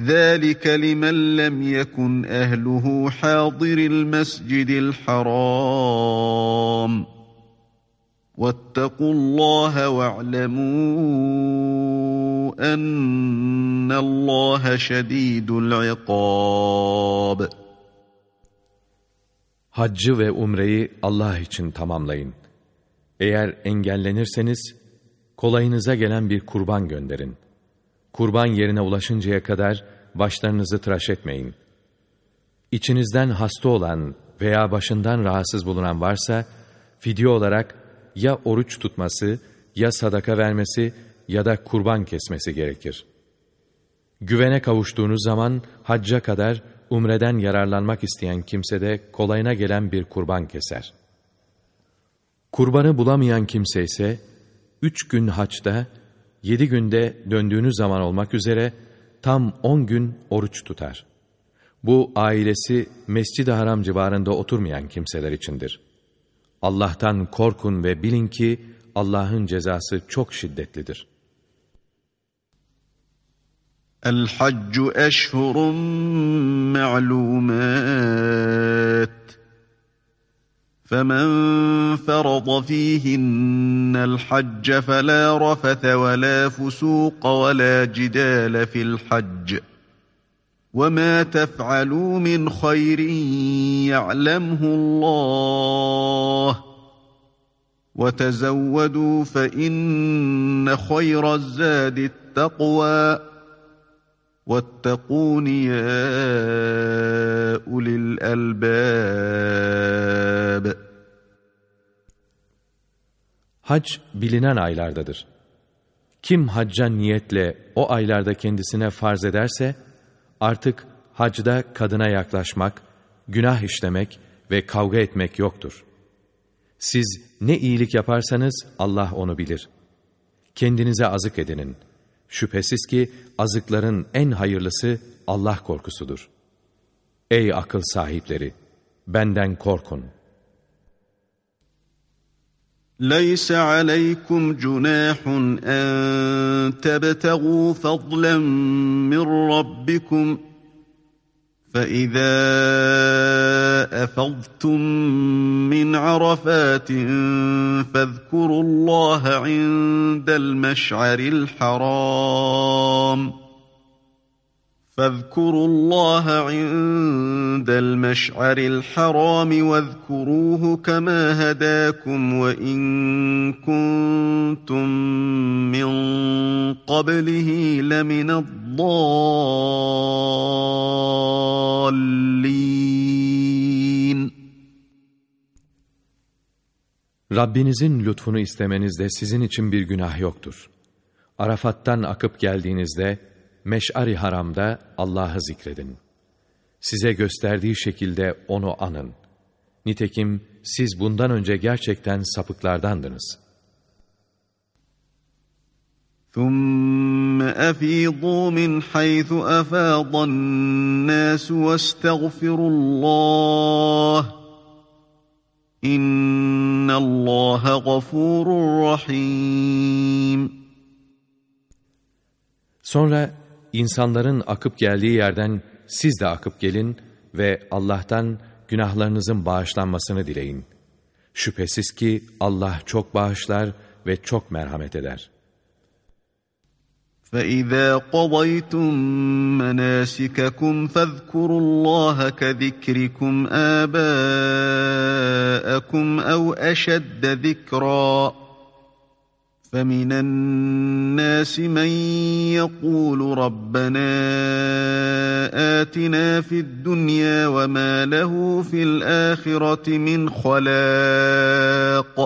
ذَلِكَ لِمَنْ لَمْ يَكُنْ أَهْلُهُ حَاضِرِ الْمَسْجِدِ الْحَرَامِ وَاتَّقُوا اللّٰهَ وَاعْلَمُوا اَنَّ اللّٰهَ شَد۪يدُ الْعِقَابِ Haccı ve umreyi Allah için tamamlayın. Eğer engellenirseniz, kolayınıza gelen bir kurban gönderin. Kurban yerine ulaşıncaya kadar başlarınızı tıraş etmeyin. İçinizden hasta olan veya başından rahatsız bulunan varsa, fidye olarak ya oruç tutması, ya sadaka vermesi ya da kurban kesmesi gerekir. Güvene kavuştuğunuz zaman hacca kadar umreden yararlanmak isteyen kimse de kolayına gelen bir kurban keser. Kurbanı bulamayan kimse ise, üç gün haçta, yedi günde döndüğünüz zaman olmak üzere tam on gün oruç tutar. Bu ailesi Mescid-i Haram civarında oturmayan kimseler içindir. Allah'tan korkun ve bilin ki Allah'ın cezası çok şiddetlidir. El-Haccu eşhurun ma'lumat فمن فرض فيهن الحج فلا رفث ولا فسوق ولا جدال في الحج وما تفعلوا من خير يعلمه الله وتزودوا فإن خير الزاد التقوى واتقون يا أولي الألباب Hac bilinen aylardadır. Kim hacca niyetle o aylarda kendisine farz ederse, artık hacda kadına yaklaşmak, günah işlemek ve kavga etmek yoktur. Siz ne iyilik yaparsanız Allah onu bilir. Kendinize azık edinin. Şüphesiz ki azıkların en hayırlısı Allah korkusudur. Ey akıl sahipleri! Benden korkun. ليس عليكم جناح أن تبتغوا فضلا من ربكم فإذا أفضتم من عرفات فاذكروا الله عند المشعر الحرام. فاذكروا الله عند المشعر الحرام واذكروه كما هداكم وإن كنتم من قبله لمن الضالين Rabbinizin lütfunu istemenizde sizin için bir günah yoktur. Arafat'tan akıp geldiğinizde Meş'ari haramda Allah'ı zikredin. Size gösterdiği şekilde onu anın. Nitekim siz bundan önce gerçekten sapıklardandınız. ثُمَّ أَفِيضُوا مِنْ حَيْثُ أَفَاضَ النَّاسُ وَاسْتَغْفِرُوا اللّٰهِ اِنَّ اللّٰهَ غَفُورٌ رَحِيمٌ Sonra insanların akıp geldiği yerden siz de akıp gelin ve Allah'tan günahlarınızın bağışlanmasını dileyin. Şüphesiz ki Allah çok bağışlar ve çok merhamet eder. فَإِذَا قَضَيْتُم مَّنَاسِكَكُمْ فَاذْكُرُوا اللَّهَ كَذِكْرِكُمْ آبَاءَكُمْ أَوْ أَشَدَّ ذِكْرًا فَمِنَ النَّاسِ مَن يَقُولُ رَبَّنَا آتِنَا فِي الدُّنْيَا وَمَا لَهُ فِي الْآخِرَةِ مِنْ خَلَاقٍ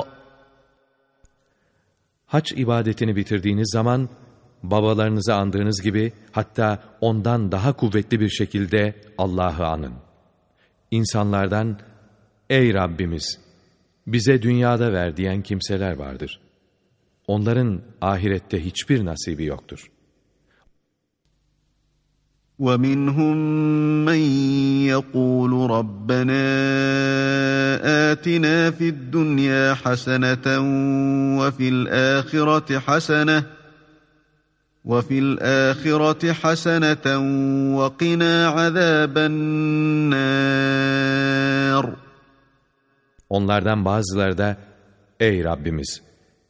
Hac ibadetini bitirdiğiniz zaman babalarınızı andığınız gibi hatta ondan daha kuvvetli bir şekilde Allah'ı anın. İnsanlardan ey Rabbimiz bize dünyada ver diyen kimseler vardır. Onların ahirette hiçbir nasibi yoktur. وَمِنْهُمْ مَنْ يَقُولُ رَبَّنَا آتِنَا فِي الدُّنْيَا حَسَنَةً وَفِي الْآخِرَةِ حَسَنَةً وَفِي الْآخِرَةِ حَسَنَةً وَقِنَا عَذَابَ النَّارِ Onlardan bazıları da Ey Rabbimiz!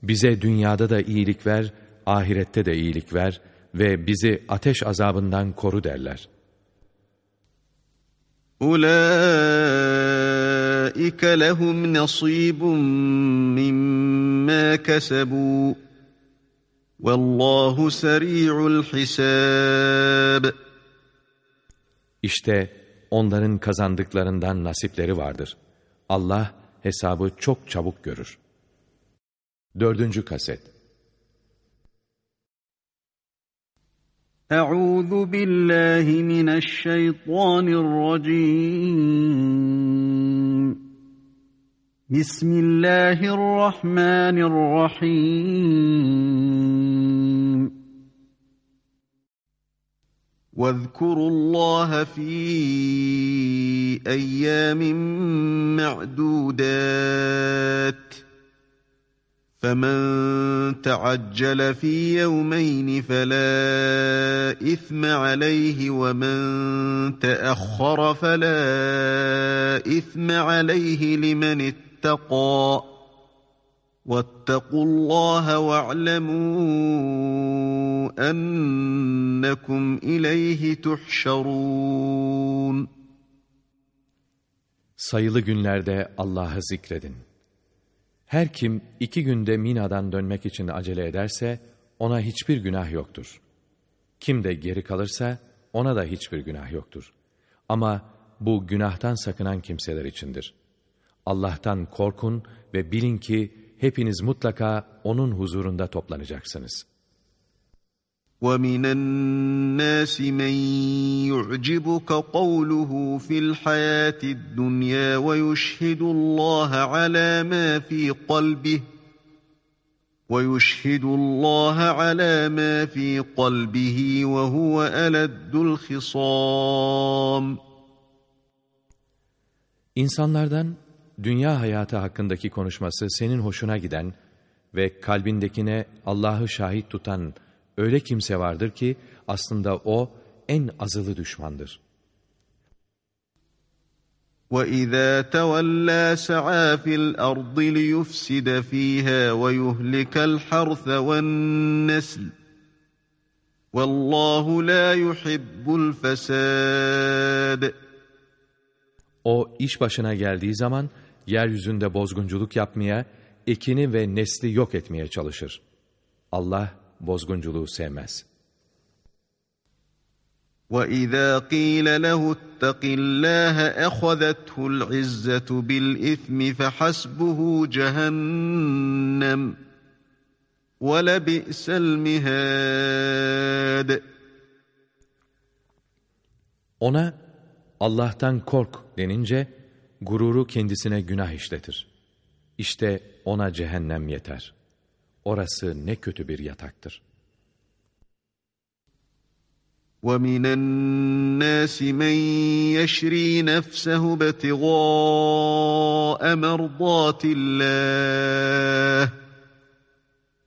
Bize dünyada da iyilik ver, ahirette de iyilik ver ve bizi ateş azabından koru derler. Ulaika lehum nasibun mimma kasabu. Vallahu seri'ul hisab. İşte onların kazandıklarından nasipleri vardır. Allah hesabı çok çabuk görür. Dördüncü kaset Euzu billahi mineşşeytanirracim Bismillahirrahmanirrahim واذكروا الله في أيام معدودات فمن تعجل في يومين فلا اثم عليه ومن تاخر فلا اثم عليه لمن اتقى واتقوا الله واعلموا انكم اليه تحشرون Sayılı günlerde Allah'ı zikredin. Her kim iki günde Mina'dan dönmek için acele ederse ona hiçbir günah yoktur. Kim de geri kalırsa ona da hiçbir günah yoktur. Ama bu günahtan sakınan kimseler içindir. Allah'tan korkun ve bilin ki hepiniz mutlaka O'nun huzurunda toplanacaksınız.'' وَمِنَ النَّاسِ مَنْ يُعْجِبُكَ قَوْلُهُ فِي الْحَيَاةِ الدُّنْيَا وَيُشْهِدُ اللَّهَ عَلَى مَا فِي قَلْبِهِ وَيُشْهِدُ اللَّهَ عَلَى مَا فِي قَلْبِهِ وَهُوَ أَلَدُّ الْخِصَامِ İnsanlardan dünya hayatı hakkındaki konuşması senin hoşuna giden ve kalbindekine Allah'ı şahit tutan öyle kimse vardır ki aslında o en azılı düşmandır. وَإِذَا تَوَلَّى سَعَى فِي الْأَرْضِ لِيُفْسِدَ فِيهَا وَيُهْلِكَ الْحَرْثَ وَالنَّسْلَ وَاللّٰهُ لَا يُحِبُّ الْفَسَادِ O iş başına geldiği zaman yeryüzünde bozgunculuk yapmaya, ekini ve nesli yok etmeye çalışır. Allah bozgunculuğu sevmez. وَإِذَا قِيلَ لَهُ اتَّقِ اللّٰهَ أَخَذَتْهُ الْعِزَّةُ بِالْإِثْمِ فَحَسْبُهُ جَهَنَّمْ وَلَبِئْسَ الْمِهَادِ Ona Allah'tan kork denince gururu kendisine günah işletir. İşte ona cehennem yeter.'' Orası ne kötü bir yataktır. وَمِنَ النَّاسِ مَنْ يَشْرِي نَفْسَهُ ابْتِغَاءَ مَرْضَاتِ اللّٰهِ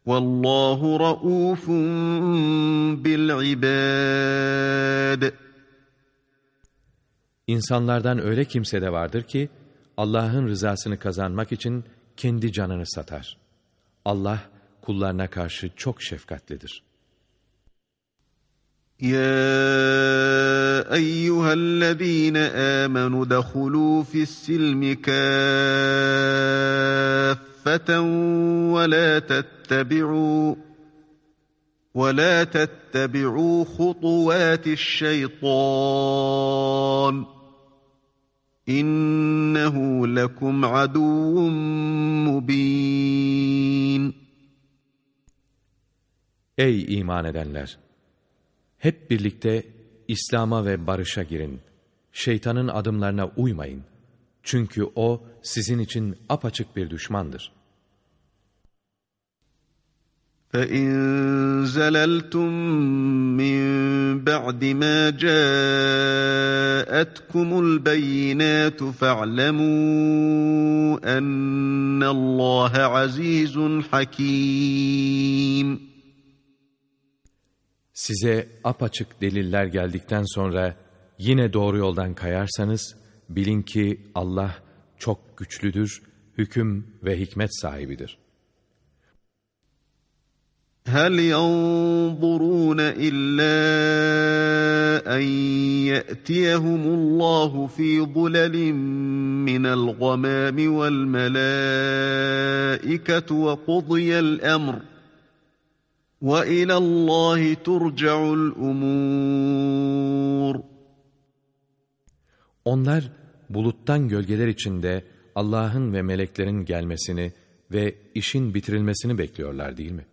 وَاللّٰهُ رَؤُوفٌ بِالْعِبَادِ İnsanlardan öyle kimse de vardır ki, Allah'ın rızasını kazanmak için kendi canını satar. Allah, kullarına karşı çok şefkatlidir. يا أيها الذين آمنوا دخلوا في السلم كافة ولا تتبعوا ولا تتبعوا خطوات الشيطان إنه لكم عدو مبين Ey iman edenler! Hep birlikte İslam'a ve barışa girin. Şeytanın adımlarına uymayın. Çünkü o sizin için apaçık bir düşmandır. فَاِنْ زَلَلْتُمْ مِنْ بَعْدِ مَا جَاءَتْكُمُ الْبَيِّنَاتُ فَاعْلَمُوا أَنَّ اللّٰهَ عَز۪يزٌ حَك۪يمٌ Size apaçık deliller geldikten sonra yine doğru yoldan kayarsanız bilin ki Allah çok güçlüdür, hüküm ve hikmet sahibidir. هل ينظرون إلا أن يأتيهم الله في ظلل من الغمام والملائكة وقضي الأمر وَإِلَى اللّٰهِ تُرْجَعُ الْأُمُورِ Onlar buluttan gölgeler içinde Allah'ın ve meleklerin gelmesini ve işin bitirilmesini bekliyorlar değil mi?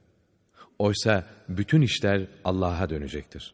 Oysa bütün işler Allah'a dönecektir.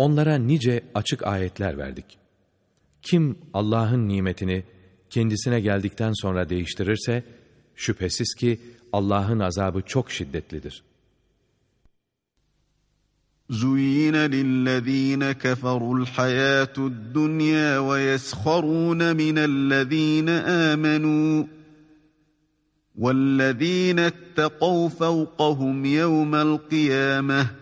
Onlara nice açık ayetler verdik. Kim Allah'ın nimetini kendisine geldikten sonra değiştirirse, şüphesiz ki Allah'ın azabı çok şiddetlidir. زُيِّنَ لِلَّذ۪ينَ كَفَرُوا الْحَيَاةُ الدُّنْيَا وَيَسْخَرُونَ مِنَ الَّذ۪ينَ آمَنُوا وَالَّذ۪ينَ اتَّقَوْا فَوْقَهُمْ يَوْمَ الْقِيَامَةِ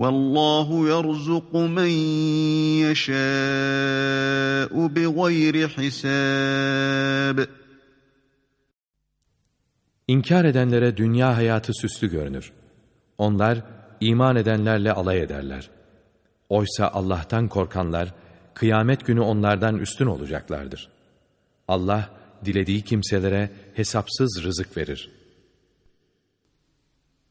Vallahu yerzuku men yeşâ'u bi gayri. İnkar edenlere dünya hayatı süslü görünür. Onlar iman edenlerle alay ederler. Oysa Allah'tan korkanlar kıyamet günü onlardan üstün olacaklardır. Allah dilediği kimselere hesapsız rızık verir.''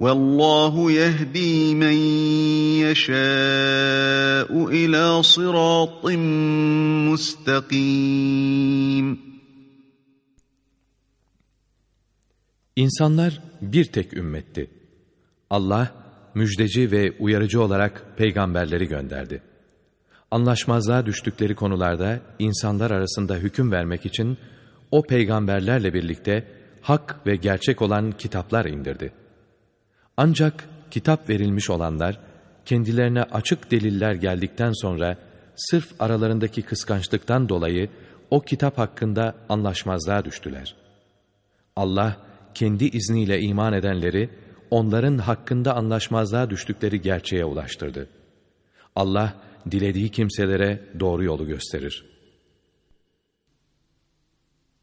Vallahu yehdi men yeşâ'u ila sıratın mustakim. İnsanlar bir tek ümmetti. Allah müjdeci ve uyarıcı olarak peygamberleri gönderdi. Anlaşmazlığa düştükleri konularda insanlar arasında hüküm vermek için o peygamberlerle birlikte hak ve gerçek olan kitaplar indirdi.'' Ancak kitap verilmiş olanlar, kendilerine açık deliller geldikten sonra, sırf aralarındaki kıskançlıktan dolayı o kitap hakkında anlaşmazlığa düştüler. Allah, kendi izniyle iman edenleri, onların hakkında anlaşmazlığa düştükleri gerçeğe ulaştırdı. Allah, dilediği kimselere doğru yolu gösterir.''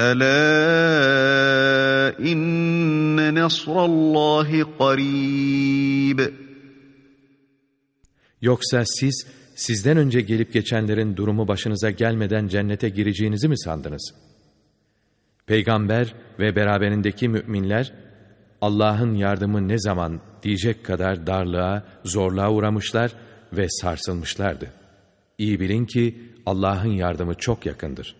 Ela inne nasrallahi qarib. Yoksa siz sizden önce gelip geçenlerin durumu başınıza gelmeden cennete gireceğinizi mi sandınız? Peygamber ve beraberindeki müminler Allah'ın yardımı ne zaman diyecek kadar darlığa, zorluğa uğramışlar ve sarsılmışlardı. İyi bilin ki Allah'ın yardımı çok yakındır.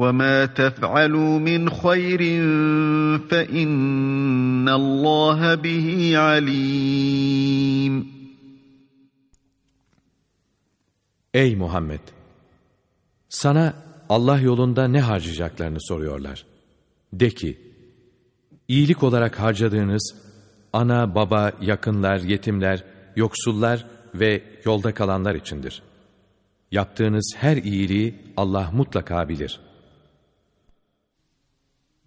وَمَا تَفْعَلُوا مِنْ خَيْرٍ فَإِنَّ اللّٰهَ بِهِ عَلِيمٌ Ey Muhammed! Sana Allah yolunda ne harcayacaklarını soruyorlar. De ki, iyilik olarak harcadığınız ana, baba, yakınlar, yetimler, yoksullar ve yolda kalanlar içindir. Yaptığınız her iyiliği Allah mutlaka bilir.''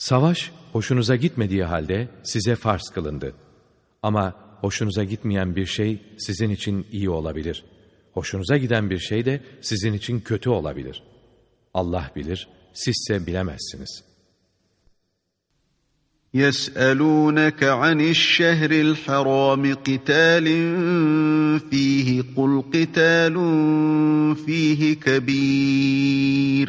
Savaş hoşunuza gitmediği halde size farz kılındı. Ama hoşunuza gitmeyen bir şey sizin için iyi olabilir. Hoşunuza giden bir şey de sizin için kötü olabilir. Allah bilir, sizse bilemezsiniz. يَسْأَلُونَكَ عَنِ الشَّهْرِ الْحَرَامِ قِتَالٍ فِيهِ قُلْ قِتَالٌ فِيهِ كَبِيرٌ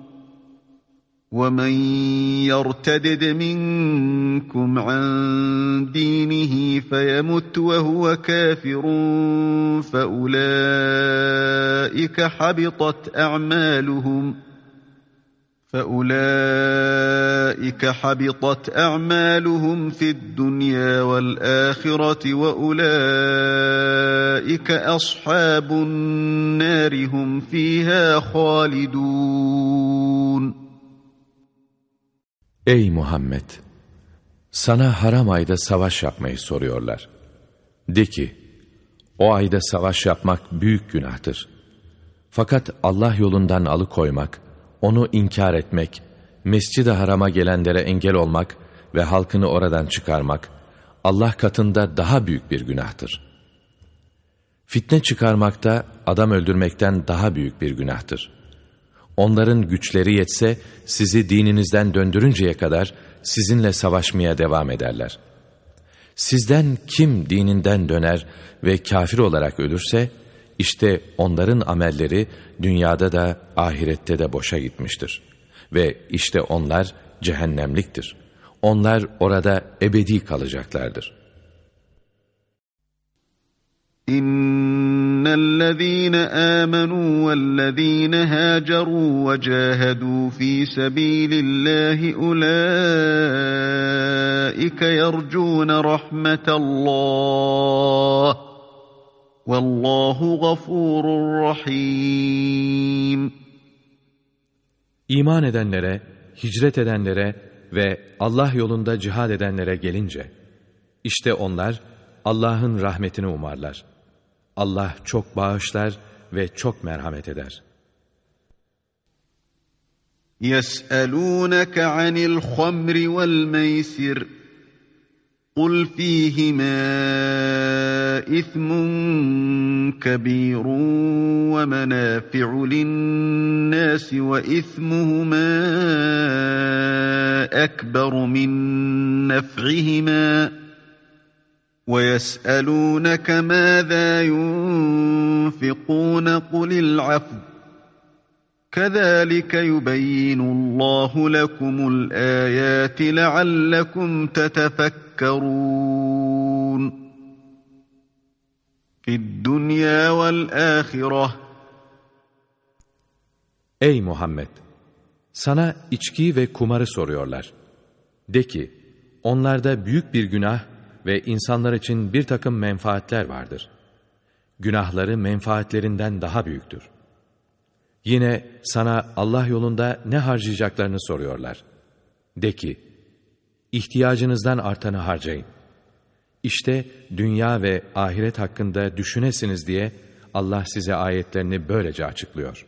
وَمَنْ يَرْتَدِدْ مِنْكُمْ عَنْ دِينِهِ فَيَمُتْ وَهُوَ كَافِرٌ فَأُولَٰئِكَ حَبِطَتْ أَعْمَالُهُمْ فَأُولَٰئِكَ حَبِطَتْ أَعْمَالُهُمْ فِي الدُّنْيَا وَالْآخِرَةِ وَأُولَٰئِكَ أَصْحَابُ النَّارِ هُمْ فِيهَا خَالِدُونَ Ey Muhammed! Sana haram ayda savaş yapmayı soruyorlar. De ki, o ayda savaş yapmak büyük günahtır. Fakat Allah yolundan alıkoymak, onu inkar etmek, mescid-i harama gelenlere engel olmak ve halkını oradan çıkarmak, Allah katında daha büyük bir günahtır. Fitne çıkarmakta, adam öldürmekten daha büyük bir günahtır.'' Onların güçleri yetse sizi dininizden döndürünceye kadar sizinle savaşmaya devam ederler. Sizden kim dininden döner ve kafir olarak ölürse, işte onların amelleri dünyada da ahirette de boşa gitmiştir. Ve işte onlar cehennemliktir. Onlar orada ebedi kalacaklardır.'' إن الذين آمنوا والذين هاجروا وجاهدوا في سبيل الله أولئك يرجون رحمة الله والله غفور رحيم İman edenlere, hicret edenlere ve Allah yolunda cihad edenlere gelince, işte onlar Allah'ın rahmetini umarlar. Allah çok bağışlar ve çok merhamet eder. يَسْأَلُونَكَ عَنِ الْخَمْرِ وَالْمَيْسِرِ قُلْ فِيهِمَا إِثْمٌ كَبِيرٌ وَمَنَافِعُ لِلنَّاسِ وَإِثْمُهُمَا أَكْبَرُ مِنْ نَفْعِهِمَا وَيَسْأَلُونَكَ مَاذَا يُنْفِقُونَ قُلِ الْعَفْوَ كَذَلِكَ يُبَيِّنُ اللَّهُ لَكُمُ الْآيَاتِ لَعَلَّكُمْ تَتَفَكَّرُونَ في الدنيا والآخرة Ey Muhammed! Sana içki ve kumarı soruyorlar. De ki, onlarda büyük bir günah ve insanlar için bir takım menfaatler vardır. Günahları menfaatlerinden daha büyüktür. Yine sana Allah yolunda ne harcayacaklarını soruyorlar. De ki, ihtiyacınızdan artanı harcayın. İşte dünya ve ahiret hakkında düşünesiniz diye Allah size ayetlerini böylece açıklıyor.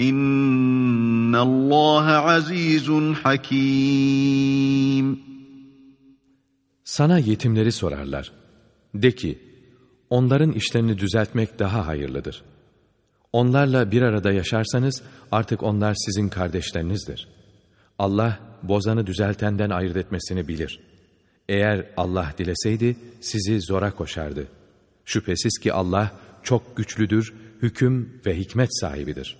İnnallâhe azîzun hakîm. Sana yetimleri sorarlar. De ki, onların işlerini düzeltmek daha hayırlıdır. Onlarla bir arada yaşarsanız artık onlar sizin kardeşlerinizdir. Allah bozanı düzeltenden ayırt etmesini bilir. Eğer Allah dileseydi sizi zora koşardı. Şüphesiz ki Allah çok güçlüdür, hüküm ve hikmet sahibidir.''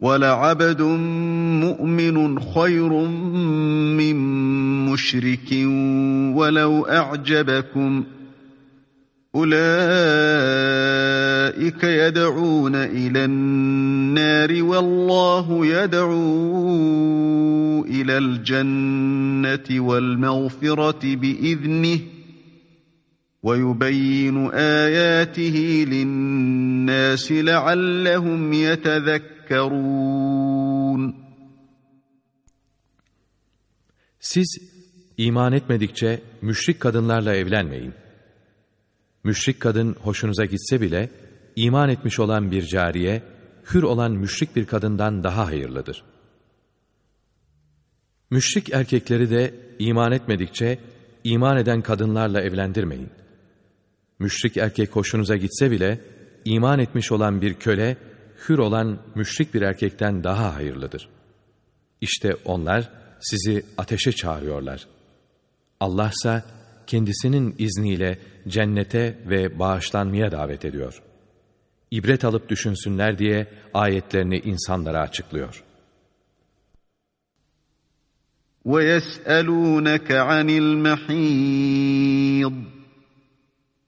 وَلَعَبْدٌ مُؤْمِنٌ خَيْرٌ مِّن مُّشْرِكٍ وَلَوْ أَعْجَبَكُمْ أُولَٰئِكَ يَدْعُونَ إِلَى النَّارِ وَاللَّهُ يَدْعُو إِلَى الْجَنَّةِ وَالْمَغْفِرَةِ بِإِذْنِهِ وَيُبَيِّنُ آيَاتِهِ لِلنَّاسِ لَعَلَّهُمْ يَتَذَكَّرُونَ Siz iman etmedikçe müşrik kadınlarla evlenmeyin. Müşrik kadın hoşunuza gitse bile iman etmiş olan bir cariye, hür olan müşrik bir kadından daha hayırlıdır. Müşrik erkekleri de iman etmedikçe iman eden kadınlarla evlendirmeyin. Müşrik erkek hoşunuza gitse bile, iman etmiş olan bir köle, hür olan müşrik bir erkekten daha hayırlıdır. İşte onlar sizi ateşe çağırıyorlar. Allah ise kendisinin izniyle cennete ve bağışlanmaya davet ediyor. İbret alıp düşünsünler diye ayetlerini insanlara açıklıyor. وَيَسْأَلُونَكَ عَنِ الْمَحِيضِ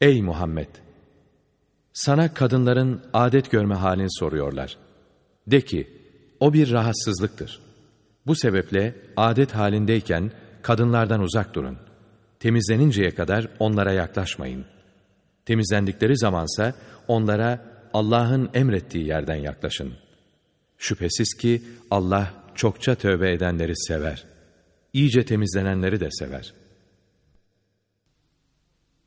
Ey Muhammed! Sana kadınların adet görme halini soruyorlar. De ki, o bir rahatsızlıktır. Bu sebeple adet halindeyken kadınlardan uzak durun. Temizleninceye kadar onlara yaklaşmayın. Temizlendikleri zamansa onlara Allah'ın emrettiği yerden yaklaşın. Şüphesiz ki Allah çokça tövbe edenleri sever. İyice temizlenenleri de sever.''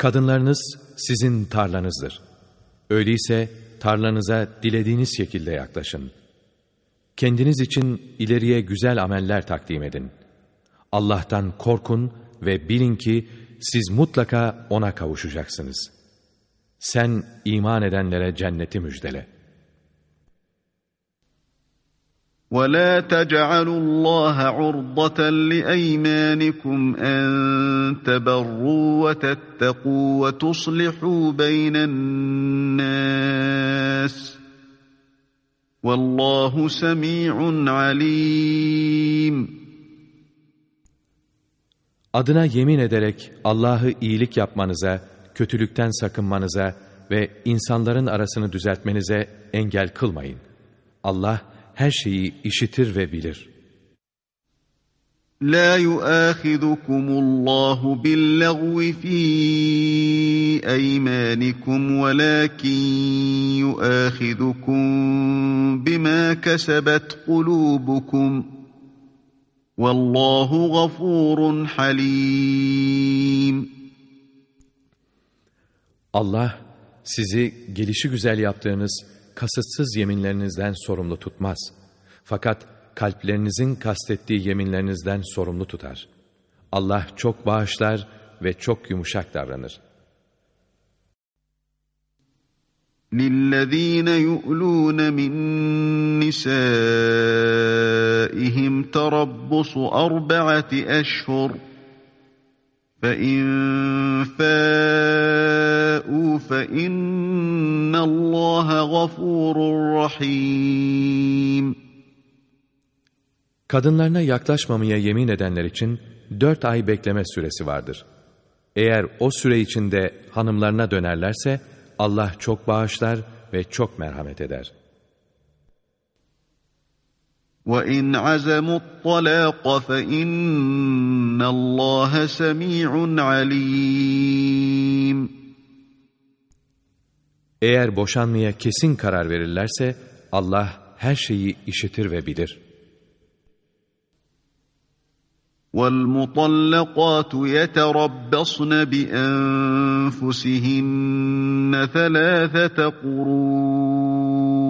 Kadınlarınız sizin tarlanızdır. Öyleyse tarlanıza dilediğiniz şekilde yaklaşın. Kendiniz için ileriye güzel ameller takdim edin. Allah'tan korkun ve bilin ki siz mutlaka O'na kavuşacaksınız. Sen iman edenlere cenneti müjdele. وَلَا تَجْعَلُوا اللّٰهَ عُرْضَةً لِأَيْمَانِكُمْ أَنْ تَبَرُّوا وَتَتَّقُوا وَتُصْلِحُوا بَيْنَ النَّاسِ وَاللّٰهُ سَمِيعٌ عَلِيمٌ Adına yemin ederek Allah'ı iyilik yapmanıza, kötülükten sakınmanıza ve insanların arasını düzeltmenize engel kılmayın. Allah her şeyi işitir ve bilir. La yuâhidukumullahu billagvi fî eymânikum velâkin yuâhidukum bimâ kesebet kulûbukum. Vallahu gafurun halim. Allah sizi gelişi güzel yaptığınız kasıtsız yeminlerinizden sorumlu tutmaz. Fakat kalplerinizin kastettiği yeminlerinizden sorumlu tutar. Allah çok bağışlar ve çok yumuşak davranır. لِلَّذ۪ينَ يُؤْلُونَ مِنْ نِسَائِهِمْ تَرَبُّصُ أَرْبَعَةِ أَشْهُرٍ فَاِنْ فَاءُوا فَاِنَّ اللّٰهَ غَفُورٌ رَحِيمٌ Kadınlarına yaklaşmamaya yemin edenler için dört ay bekleme süresi vardır. Eğer o süre içinde hanımlarına dönerlerse Allah çok bağışlar ve çok merhamet eder.'' وَإِنْ عَزَمُوا الطَّلَاقَ فَإِنَّ اللّٰهَ سَمِيعٌ عَلِيمٌ Eğer boşanmaya kesin karar verirlerse Allah her şeyi işitir ve bilir. وَالْمُطَلَّقَاتُ يَتَرَبَّصْنَ بِأَنفُسِهِنَّ ثَلَاثَةَ قُرُوءٍ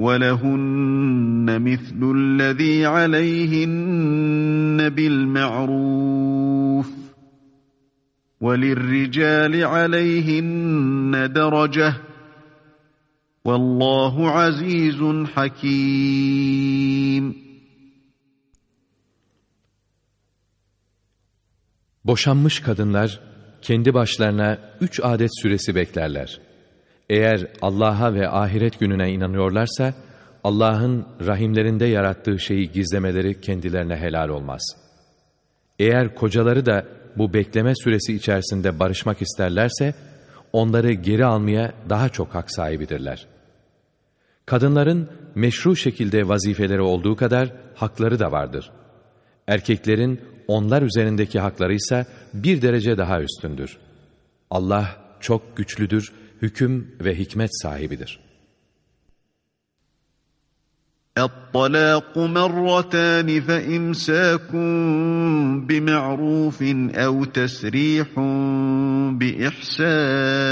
وَلَهُنَّ مِثْلُ الَّذ۪ي عَلَيْهِنَّ بِالْمَعْرُوفِ وَلِلرِّجَالِ عَلَيْهِنَّ دَرَجَةٌ وَاللّٰهُ عَز۪يزٌ حَك۪يمٌ Boşanmış kadınlar kendi başlarına üç adet süresi beklerler. Eğer Allah'a ve ahiret gününe inanıyorlarsa, Allah'ın rahimlerinde yarattığı şeyi gizlemeleri kendilerine helal olmaz. Eğer kocaları da bu bekleme süresi içerisinde barışmak isterlerse, onları geri almaya daha çok hak sahibidirler. Kadınların meşru şekilde vazifeleri olduğu kadar hakları da vardır. Erkeklerin onlar üzerindeki hakları ise bir derece daha üstündür. Allah çok güçlüdür hüküm ve hikmet sahibidir. الطلاق مرتان فإمساك بمعروف أو تسريح بإحسان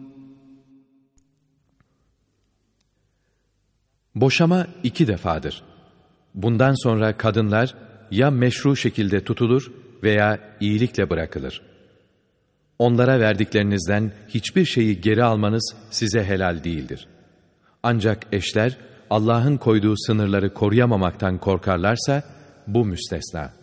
Boşama iki defadır. Bundan sonra kadınlar ya meşru şekilde tutulur veya iyilikle bırakılır. Onlara verdiklerinizden hiçbir şeyi geri almanız size helal değildir. Ancak eşler Allah'ın koyduğu sınırları koruyamamaktan korkarlarsa bu müstesna.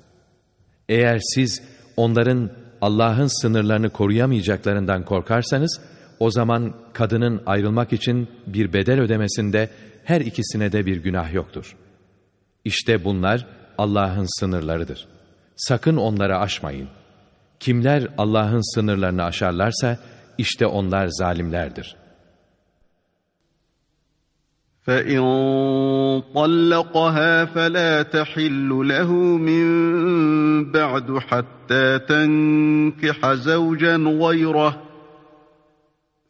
Eğer siz onların Allah'ın sınırlarını koruyamayacaklarından korkarsanız, o zaman kadının ayrılmak için bir bedel ödemesinde her ikisine de bir günah yoktur. İşte bunlar Allah'ın sınırlarıdır. Sakın onları aşmayın. Kimler Allah'ın sınırlarını aşarlarsa, işte onlar zalimlerdir.'' فإن طلقها فلا تحل له من بعد حتى تنكح زوجا غيره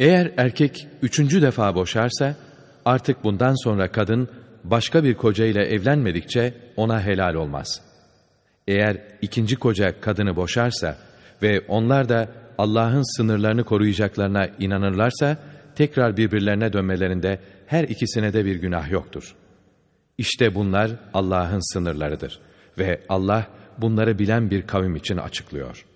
Eğer erkek üçüncü defa boşarsa, artık bundan sonra kadın başka bir koca ile evlenmedikçe ona helal olmaz. Eğer ikinci koca kadını boşarsa ve onlar da Allah'ın sınırlarını koruyacaklarına inanırlarsa, tekrar birbirlerine dönmelerinde her ikisine de bir günah yoktur. İşte bunlar Allah'ın sınırlarıdır ve Allah bunları bilen bir kavim için açıklıyor.''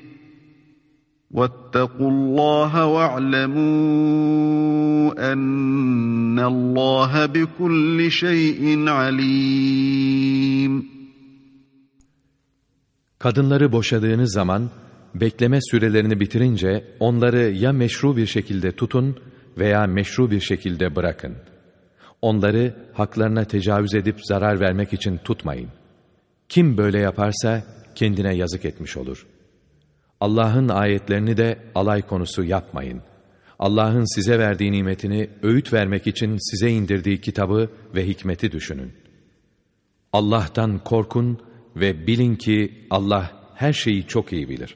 واتقوا الله واعلموا أن الله بكل شيء عليم Kadınları boşadığınız zaman bekleme sürelerini bitirince onları ya meşru bir şekilde tutun veya meşru bir şekilde bırakın. Onları haklarına tecavüz edip zarar vermek için tutmayın. Kim böyle yaparsa kendine yazık etmiş olur.'' Allah'ın ayetlerini de alay konusu yapmayın. Allah'ın size verdiği nimetini öğüt vermek için size indirdiği kitabı ve hikmeti düşünün. Allah'tan korkun ve bilin ki Allah her şeyi çok iyi bilir.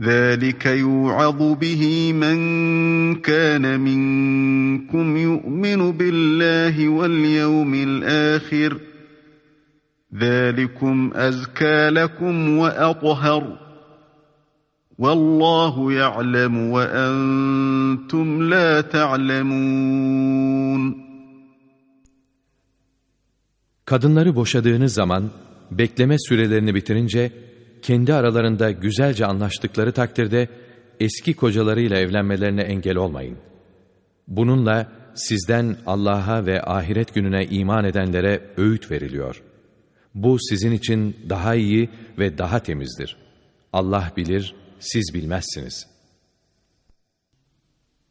ذلك يوعظ به من كان منكم يؤمن بالله واليوم الآخر ذلكم أزكى لكم وأطهر والله يعلم وأنتم لا تعلمون Kadınları boşadığınız zaman bekleme sürelerini bitirince kendi aralarında güzelce anlaştıkları takdirde eski kocalarıyla evlenmelerine engel olmayın. Bununla sizden Allah'a ve ahiret gününe iman edenlere öğüt veriliyor. Bu sizin için daha iyi ve daha temizdir. Allah bilir, siz bilmezsiniz.''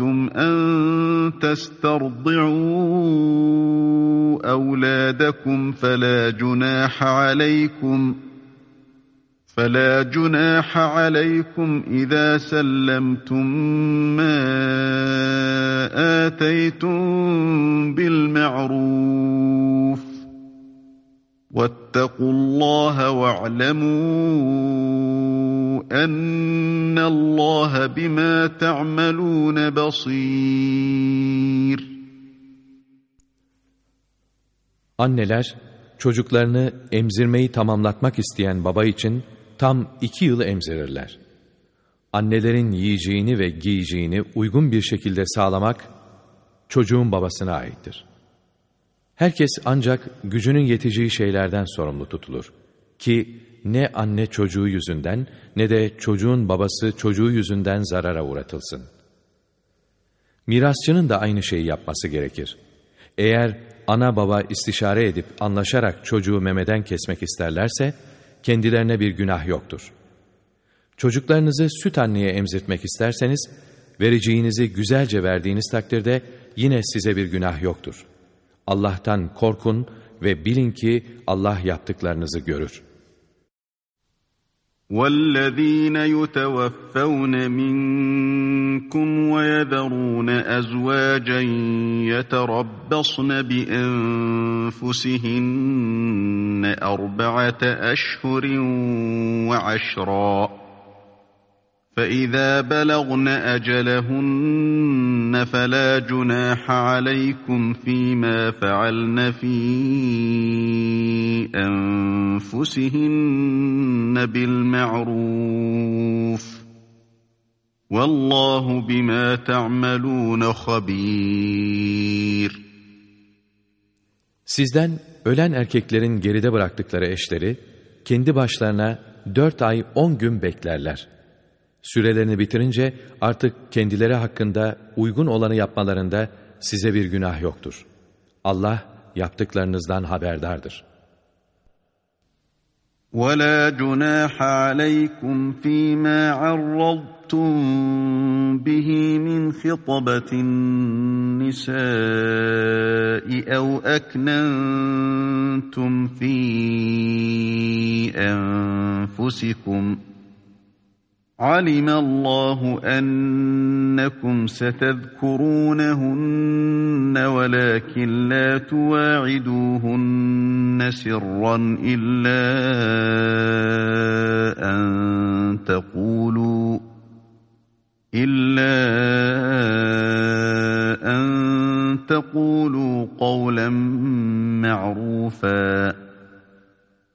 أردتم أن تسترضعوا أولادكم فلا جناح عليكم ۖ فلا جناح عليكم إذا سلمتم ما آتيتم بالمعروف واتقوا الله واعلموا أن الله بما تعملون بصير Anneler çocuklarını emzirmeyi tamamlatmak isteyen baba için tam iki yıl emzirirler. Annelerin yiyeceğini ve giyeceğini uygun bir şekilde sağlamak, çocuğun babasına aittir. Herkes ancak gücünün yeteceği şeylerden sorumlu tutulur. Ki ne anne çocuğu yüzünden ne de çocuğun babası çocuğu yüzünden zarara uğratılsın. Mirasçının da aynı şeyi yapması gerekir. Eğer ana baba istişare edip anlaşarak çocuğu memeden kesmek isterlerse, kendilerine bir günah yoktur. Çocuklarınızı süt anneye emzirtmek isterseniz, vereceğinizi güzelce verdiğiniz takdirde yine size bir günah yoktur. Allah'tan korkun ve bilin ki Allah yaptıklarınızı görür.'' والذين يتوفون منكم ويذرون أزواجا يتربصن بأنفسهن أربعة أشهر وعشرا فإذا بلغن أجلهن فلا جناح عليكم فيما فعلن في أنفسهن بالمعروف والله بما تعملون خبير Sizden ölen erkeklerin geride bıraktıkları eşleri kendi başlarına dört ay on gün beklerler. Sürelerini bitirince artık kendileri hakkında uygun olanı yapmalarında size bir günah yoktur. Allah yaptıklarınızdan haberdardır. وَلَا جُنَاحَ عَلَيْكُمْ فِي مَا عَرَّضْتُمْ بِهِ مِنْ خِطَبَةِ النِّسَاءِ أَوْ أَكْنَنْتُمْ فِي أَنفُسِكُمْ ۚ علم الله أنكم ستذكرونهن ولكن لا تواعدوهن سرا إلا أن تقولوا إلا أن تقولوا قولا معروفا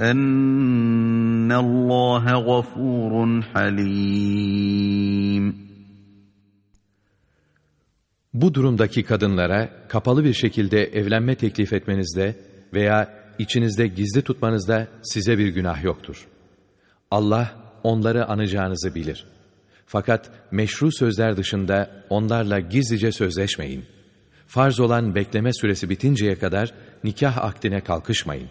أن İnnallâhe gafurun halim. Bu durumdaki kadınlara kapalı bir şekilde evlenme teklif etmenizde veya içinizde gizli tutmanızda size bir günah yoktur. Allah onları anacağınızı bilir. Fakat meşru sözler dışında onlarla gizlice sözleşmeyin. Farz olan bekleme süresi bitinceye kadar nikah akdine kalkışmayın.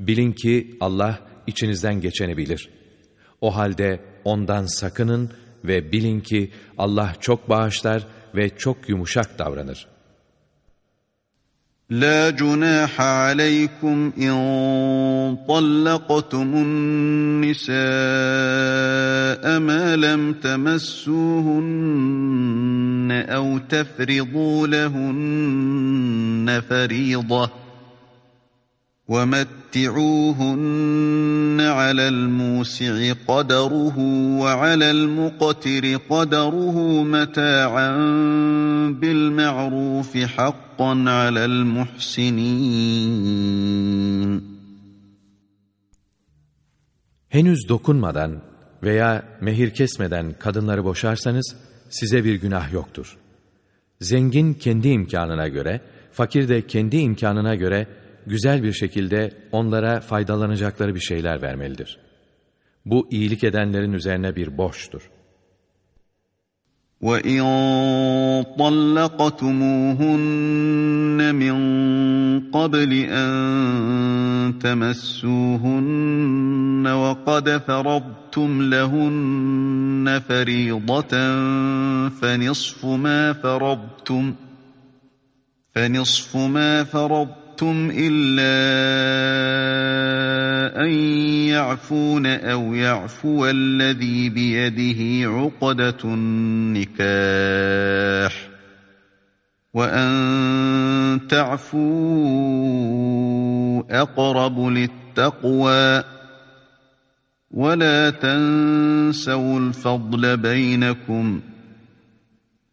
Bilin ki Allah içinizden geçeni bilir. O halde ondan sakının ve bilin ki Allah çok bağışlar ve çok yumuşak davranır. La cunaha aleykum in tallaqtumun nisaa ma lam temassuhunne ev tefridu lehunne feridah. ومتعوهن على الموسع قدره وعلى المقتر قدره متاعا بالمعروف حقا على المحسنين Henüz dokunmadan veya mehir kesmeden kadınları boşarsanız size bir günah yoktur. Zengin kendi imkanına göre, fakir de kendi imkanına göre güzel bir şekilde onlara faydalanacakları bir şeyler vermelidir. Bu iyilik edenlerin üzerine bir borçtur. وَاِنْ طَلَّقَتُمُوهُنَّ مِنْ قَبْلِ أَنْ تَمَسُّوهُنَّ وَقَدْ فَرَضْتُمْ لَهُنَّ فَرِيضَةً فَنِصْفُ مَا فَرَضْتُمْ فَنِصْفُ مَا فَرَضْتُمْ أَرَدْتُمْ إِلَّا أَن يَعْفُونَ أَوْ يَعْفُوَ الَّذِي بِيَدِهِ عُقْدَةُ النِّكَاحِ وَأَن تَعْفُوا أَقْرَبُ لِلتَّقْوَى وَلَا تَنسَوُا الْفَضْلَ بَيْنَكُمْ ۚ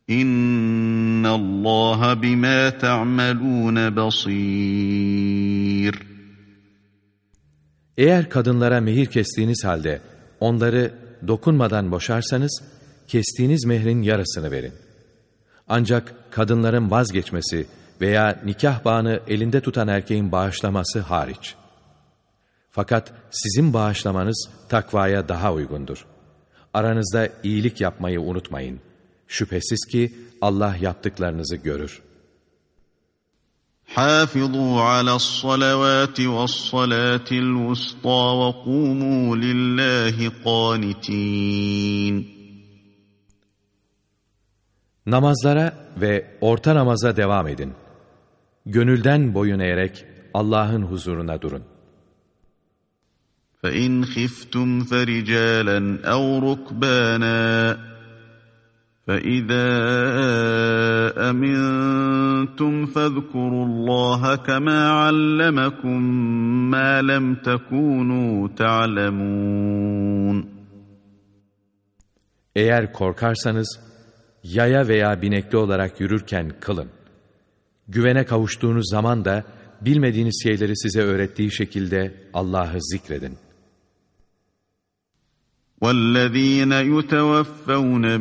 İnna Allah bima ta'malun basir. Eğer kadınlara mehir kestiğiniz halde onları dokunmadan boşarsanız kestiğiniz mehrin yarısını verin. Ancak kadınların vazgeçmesi veya nikah bağını elinde tutan erkeğin bağışlaması hariç. Fakat sizin bağışlamanız takvaya daha uygundur. Aranızda iyilik yapmayı unutmayın. Şüphesiz ki Allah yaptıklarınızı görür. حافظوا على الصلوات والصلاة الوسطى وقوموا لله قانتين Namazlara ve orta namaza devam edin. Gönülden boyun eğerek Allah'ın huzuruna durun. فَاِنْ خِفْتُمْ فَرِجَالًا اَوْ رُكْبَانًا فإذا أمنتم فاذكروا الله كما علمكم ما لم تكونوا تعلمون Eğer korkarsanız yaya veya binekli olarak yürürken kılın. Güvene kavuştuğunuz zaman da bilmediğiniz şeyleri size öğrettiği şekilde Allah'ı zikredin. والذين يتوفون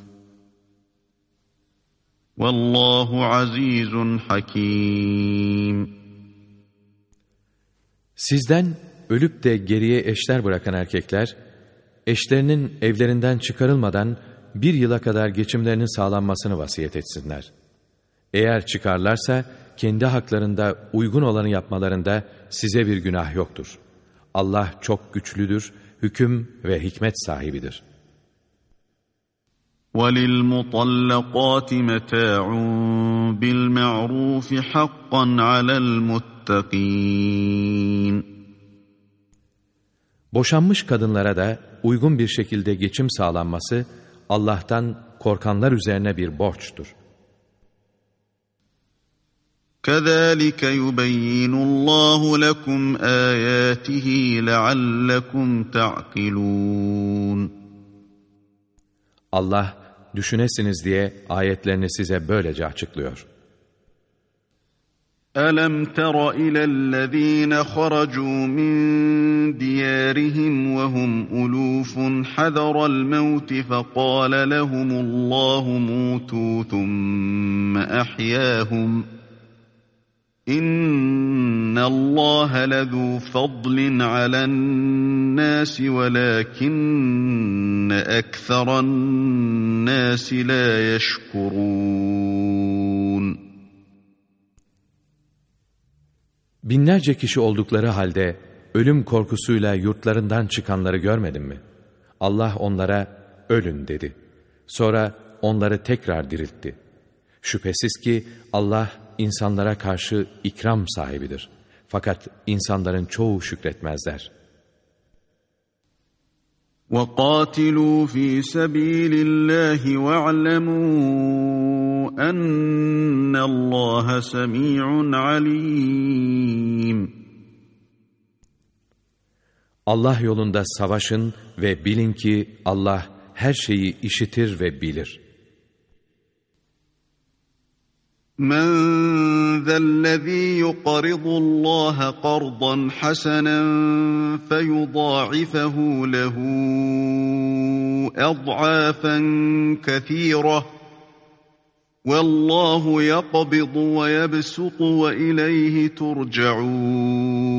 Vallahu azizun hakim. Sizden ölüp de geriye eşler bırakan erkekler, eşlerinin evlerinden çıkarılmadan bir yıla kadar geçimlerinin sağlanmasını vasiyet etsinler. Eğer çıkarlarsa, kendi haklarında uygun olanı yapmalarında size bir günah yoktur. Allah çok güçlüdür, hüküm ve hikmet sahibidir.'' وَلِلْمُطَلَّقَاتِ مَتَاعٌ بِالْمَعْرُوفِ حَقًّا عَلَى الْمُتَّقِينَ Boşanmış kadınlara da uygun bir şekilde geçim sağlanması Allah'tan korkanlar üzerine bir borçtur. كَذَٰلِكَ يُبَيِّنُ اللّٰهُ لَكُمْ آيَاتِهِ لَعَلَّكُمْ تَعْقِلُونَ Allah düşünesiniz diye ayetlerini size böylece açıklıyor. أَلَمْ تَرَ إِلَى الَّذ۪ينَ خَرَجُوا مِنْ دِيَارِهِمْ وَهُمْ أُلُوفٌ حَذَرَ الْمَوْتِ فَقَالَ لَهُمُ اللّٰهُ مُوتُوا ثُمَّ أَحْيَاهُمْ İnna Allah lezu fadlin alen nas velakinne ekseran nas la yeşkurun. Binlerce kişi oldukları halde ölüm korkusuyla yurtlarından çıkanları görmedin mi? Allah onlara ölün dedi. Sonra onları tekrar diriltti. Şüphesiz ki Allah insanlara karşı ikram sahibidir. Fakat insanların çoğu şükretmezler. وَقَاتِلُوا فِي سَب۪يلِ اللّٰهِ وَاعْلَمُوا اَنَّ اللّٰهَ سَمِيعٌ عَلِيمٌ Allah yolunda savaşın ve bilin ki Allah her şeyi işitir ve bilir. من ذا الذي يقرض الله قرضا حسنا فيضاعفه له أضعافا كثيرة والله يقبض ويبسط وإليه ترجعون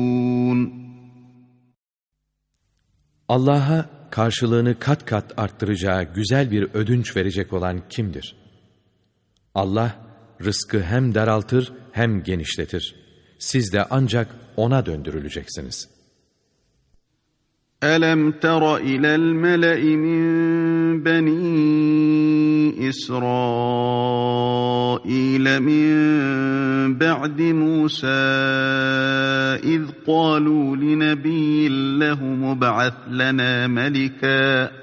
Allah'a karşılığını kat kat arttıracağı güzel bir ödünç verecek olan kimdir? Allah rızkı hem daraltır hem genişletir. Siz de ancak ona döndürüleceksiniz. Elem tera ilel mele'i min beni İsrail min ba'di Musa iz qalu li nebiyyin lehu mub'ath lana melika.''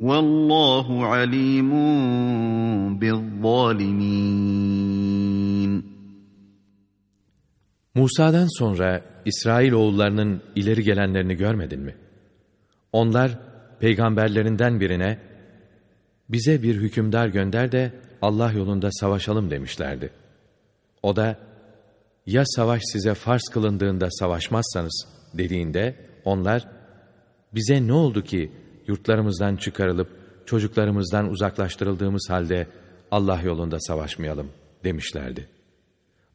Vallahu alimun bizzalimin. Musa'dan sonra İsrail oğullarının ileri gelenlerini görmedin mi? Onlar peygamberlerinden birine bize bir hükümdar gönder de Allah yolunda savaşalım demişlerdi. O da ya savaş size farz kılındığında savaşmazsanız dediğinde onlar bize ne oldu ki yurtlarımızdan çıkarılıp çocuklarımızdan uzaklaştırıldığımız halde Allah yolunda savaşmayalım demişlerdi.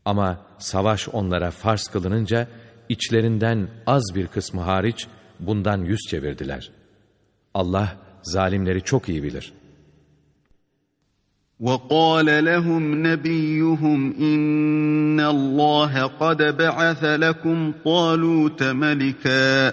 Ama savaş onlara farz kılınınca içlerinden az bir kısmı hariç bundan yüz çevirdiler. Allah zalimleri çok iyi bilir. وَقَالَ لَهُمْ نَبِيُّهُمْ إِنَّ اللَّهَ قَدْ بَعَثَ لَكُمْ طَالُوتَ مَلِكًا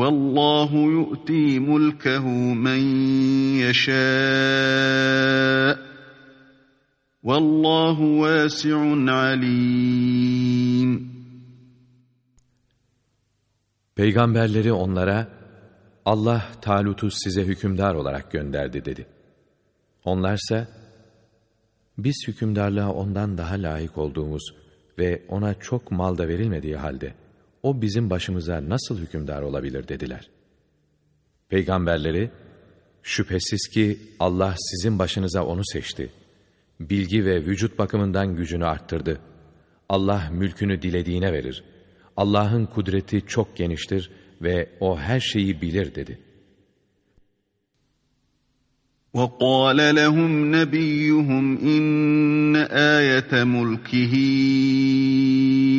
Vallahu yu'ti mulkehu men yeşâ. Vallahu vâsi'un alim. Peygamberleri onlara Allah Talut'u size hükümdar olarak gönderdi dedi. Onlarsa biz hükümdarlığa ondan daha layık olduğumuz ve ona çok mal da verilmediği halde o bizim başımıza nasıl hükümdar olabilir dediler. Peygamberleri, şüphesiz ki Allah sizin başınıza onu seçti. Bilgi ve vücut bakımından gücünü arttırdı. Allah mülkünü dilediğine verir. Allah'ın kudreti çok geniştir ve O her şeyi bilir dedi.'' وقال لهم نبيهم إن آية ملكه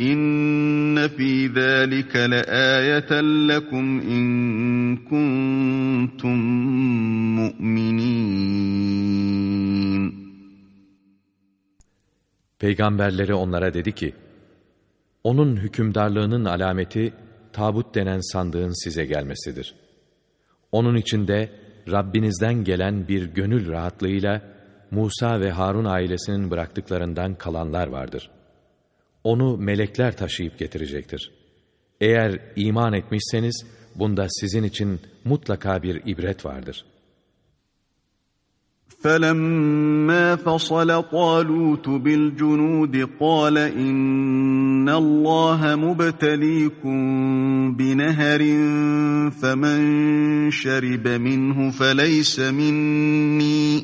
İnne fî zâlike leâyeten lekum in kuntum mu'minin. Peygamberleri onlara dedi ki, onun hükümdarlığının alameti tabut denen sandığın size gelmesidir. Onun içinde Rabbinizden gelen bir gönül rahatlığıyla Musa ve Harun ailesinin bıraktıklarından kalanlar vardır.'' onu melekler taşıyıp getirecektir. Eğer iman etmişseniz bunda sizin için mutlaka bir ibret vardır. فَلَمَّا فَصَلَ طَالُوتُ بِالْجُنُودِ قَالَ إِنَّ اللَّهَ مُبْتَلِيكُم بِنَهَرٍ فَمَن شَرِبَ مِنْهُ فَلَيْسَ مِنِّي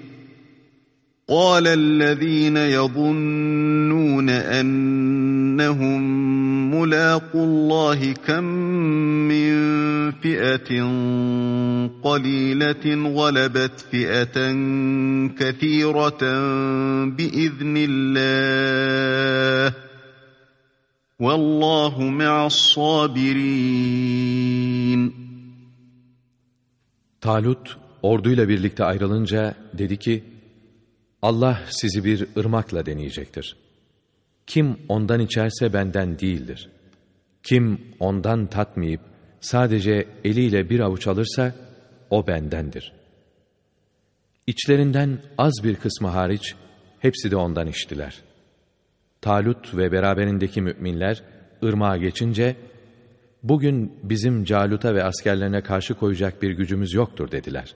قال الذين يظنون أنهم ملاقوا الله كم من فئة قليلة غلبت فئة كثيرة بإذن الله والله مع الصابرين. Talut orduyla birlikte ayrılınca dedi ki Allah sizi bir ırmakla deneyecektir. Kim ondan içerse benden değildir. Kim ondan tatmayıp sadece eliyle bir avuç alırsa o bendendir. İçlerinden az bir kısmı hariç hepsi de ondan içtiler. Talut ve beraberindeki müminler ırmağa geçince bugün bizim Calut'a ve askerlerine karşı koyacak bir gücümüz yoktur dediler.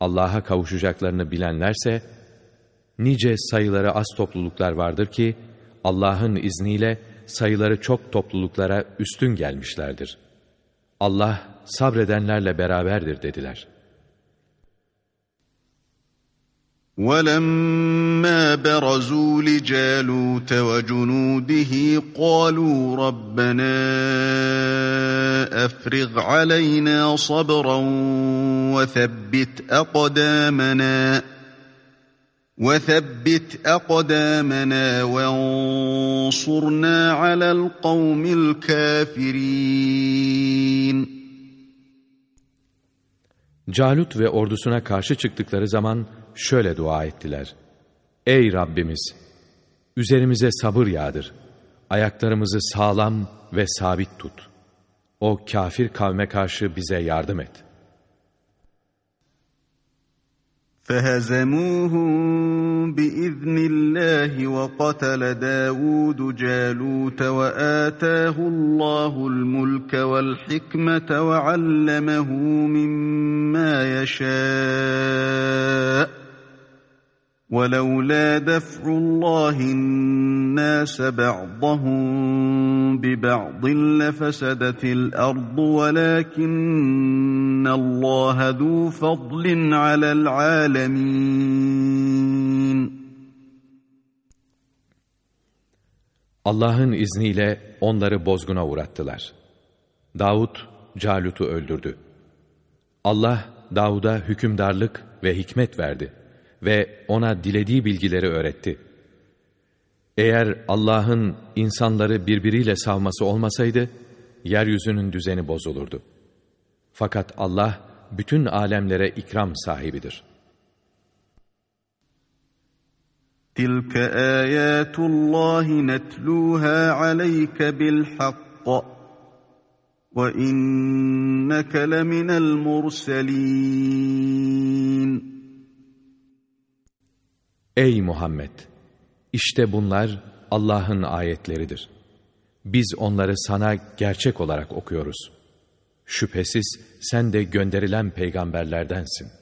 Allah'a kavuşacaklarını bilenlerse nice sayıları az topluluklar vardır ki Allah'ın izniyle sayıları çok topluluklara üstün gelmişlerdir. Allah sabredenlerle beraberdir dediler. وَلَمَّا بَرَزُوا لِجَالُوتَ وَجُنُودِهِ قَالُوا رَبَّنَا أَفْرِغْ عَلَيْنَا صَبْرًا وَثَبِّتْ أَقْدَامَنَا وثبت أقدامنا وانصرنا على القوم الكافرين. Calut ve ordusuna karşı çıktıkları zaman şöyle dua ettiler. Ey Rabbimiz! Üzerimize sabır yağdır. Ayaklarımızı sağlam ve sabit tut. O kafir kavme karşı bize yardım et.'' فهزموهم بإذن الله وقتل داود جالوت وآتاه الله الملك والحكمة وعلمه مما يشاء ولولا دفع الله الناس بعضهم ببعض لفسدت الأرض ولكن الله ذو فضل على العالمين Allah'ın izniyle onları bozguna uğrattılar. Davut, Calut'u öldürdü. Allah, Davud'a hükümdarlık ve hikmet verdi ve ona dilediği bilgileri öğretti. Eğer Allah'ın insanları birbiriyle savması olmasaydı, yeryüzünün düzeni bozulurdu. Fakat Allah, bütün alemlere ikram sahibidir. Tilke ayatullahi netluha aleyke bil hakka ve inneke leminel murselin. Ey Muhammed! İşte bunlar Allah'ın ayetleridir. Biz onları sana gerçek olarak okuyoruz. Şüphesiz sen de gönderilen peygamberlerdensin.''